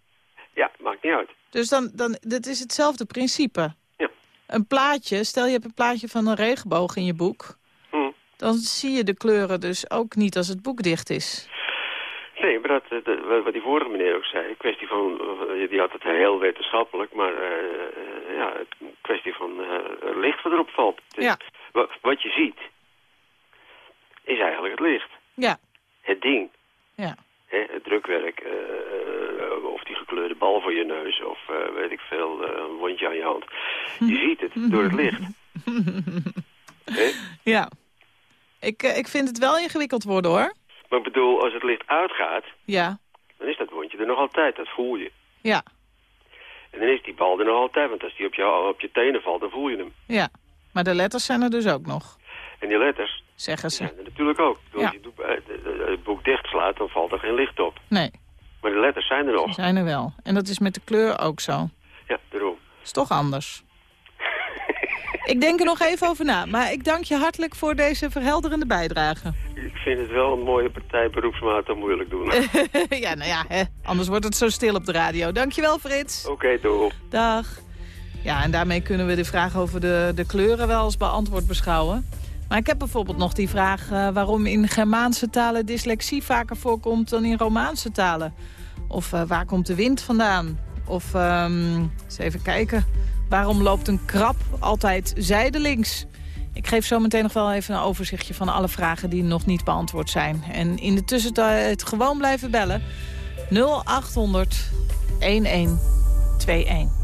P: Ja, maakt niet uit.
C: Dus dan, dan, dat is hetzelfde principe.
P: Ja.
C: Een plaatje, stel je hebt een plaatje van een regenboog in je boek...
P: Hm.
C: dan zie je de kleuren dus ook niet als het boek dicht is.
P: Nee, maar dat, eh, dat- wat- die vorige meneer ook zei, kwestie van, eh, die had het heel wetenschappelijk, maar eh, ja, een kwestie van eh, licht wat erop valt. Dus
C: Ja.
P: wa- wat je ziet, is eigenlijk het licht.
C: Ja.
P: Het ding.
C: Ja.
P: Het drukwerk, of die gekleurde bal voor je neus, of weet ik veel, een wondje aan je hand. Je (laughs) ziet het door het licht. (laughs)
C: Ja. Ik, ik vind het wel ingewikkeld worden, hoor.
P: Maar ik bedoel, als het licht uitgaat,
C: Ja.
P: dan is dat wondje er nog altijd, dat voel je.
C: Ja.
P: En dan is die bal er nog altijd, want als die op je, op je tenen valt, dan voel je hem.
C: Ja. Maar de letters zijn er dus ook nog,
P: En die letters
C: zeggen ze.
P: zijn er natuurlijk ook.
C: Ja.
P: Als je eh, de- de- het boek dichtslaat, dan valt er geen licht op.
C: Nee,
P: Maar de letters zijn er nog.
C: zijn er wel. En dat is met de kleur ook zo.
P: Ja, daarom.
C: Is toch anders. Ik denk er nog even over na. Maar ik dank je hartelijk voor deze verhelderende bijdrage.
P: Ik vind het wel een mooie partij beroepsmaat om moeilijk doen. (laughs)
C: ja, nou ja, hè. anders wordt het zo stil op de radio. Dankjewel, Frits.
P: Oké, doei.
C: Dag. Ja, en daarmee kunnen we de vraag over de, de kleuren wel als beantwoord beschouwen. Maar ik heb bijvoorbeeld nog die vraag eh, waarom in Germaanse talen dyslexie vaker voorkomt dan in Romaanse talen. Of eh, waar komt de wind vandaan? Of, ehm, eens even kijken, waarom loopt een krab altijd zijdelings? Ik geef zo meteen nog wel even een overzichtje van alle vragen die nog niet beantwoord zijn. En in de tussentijd gewoon blijven bellen. 0800 1121.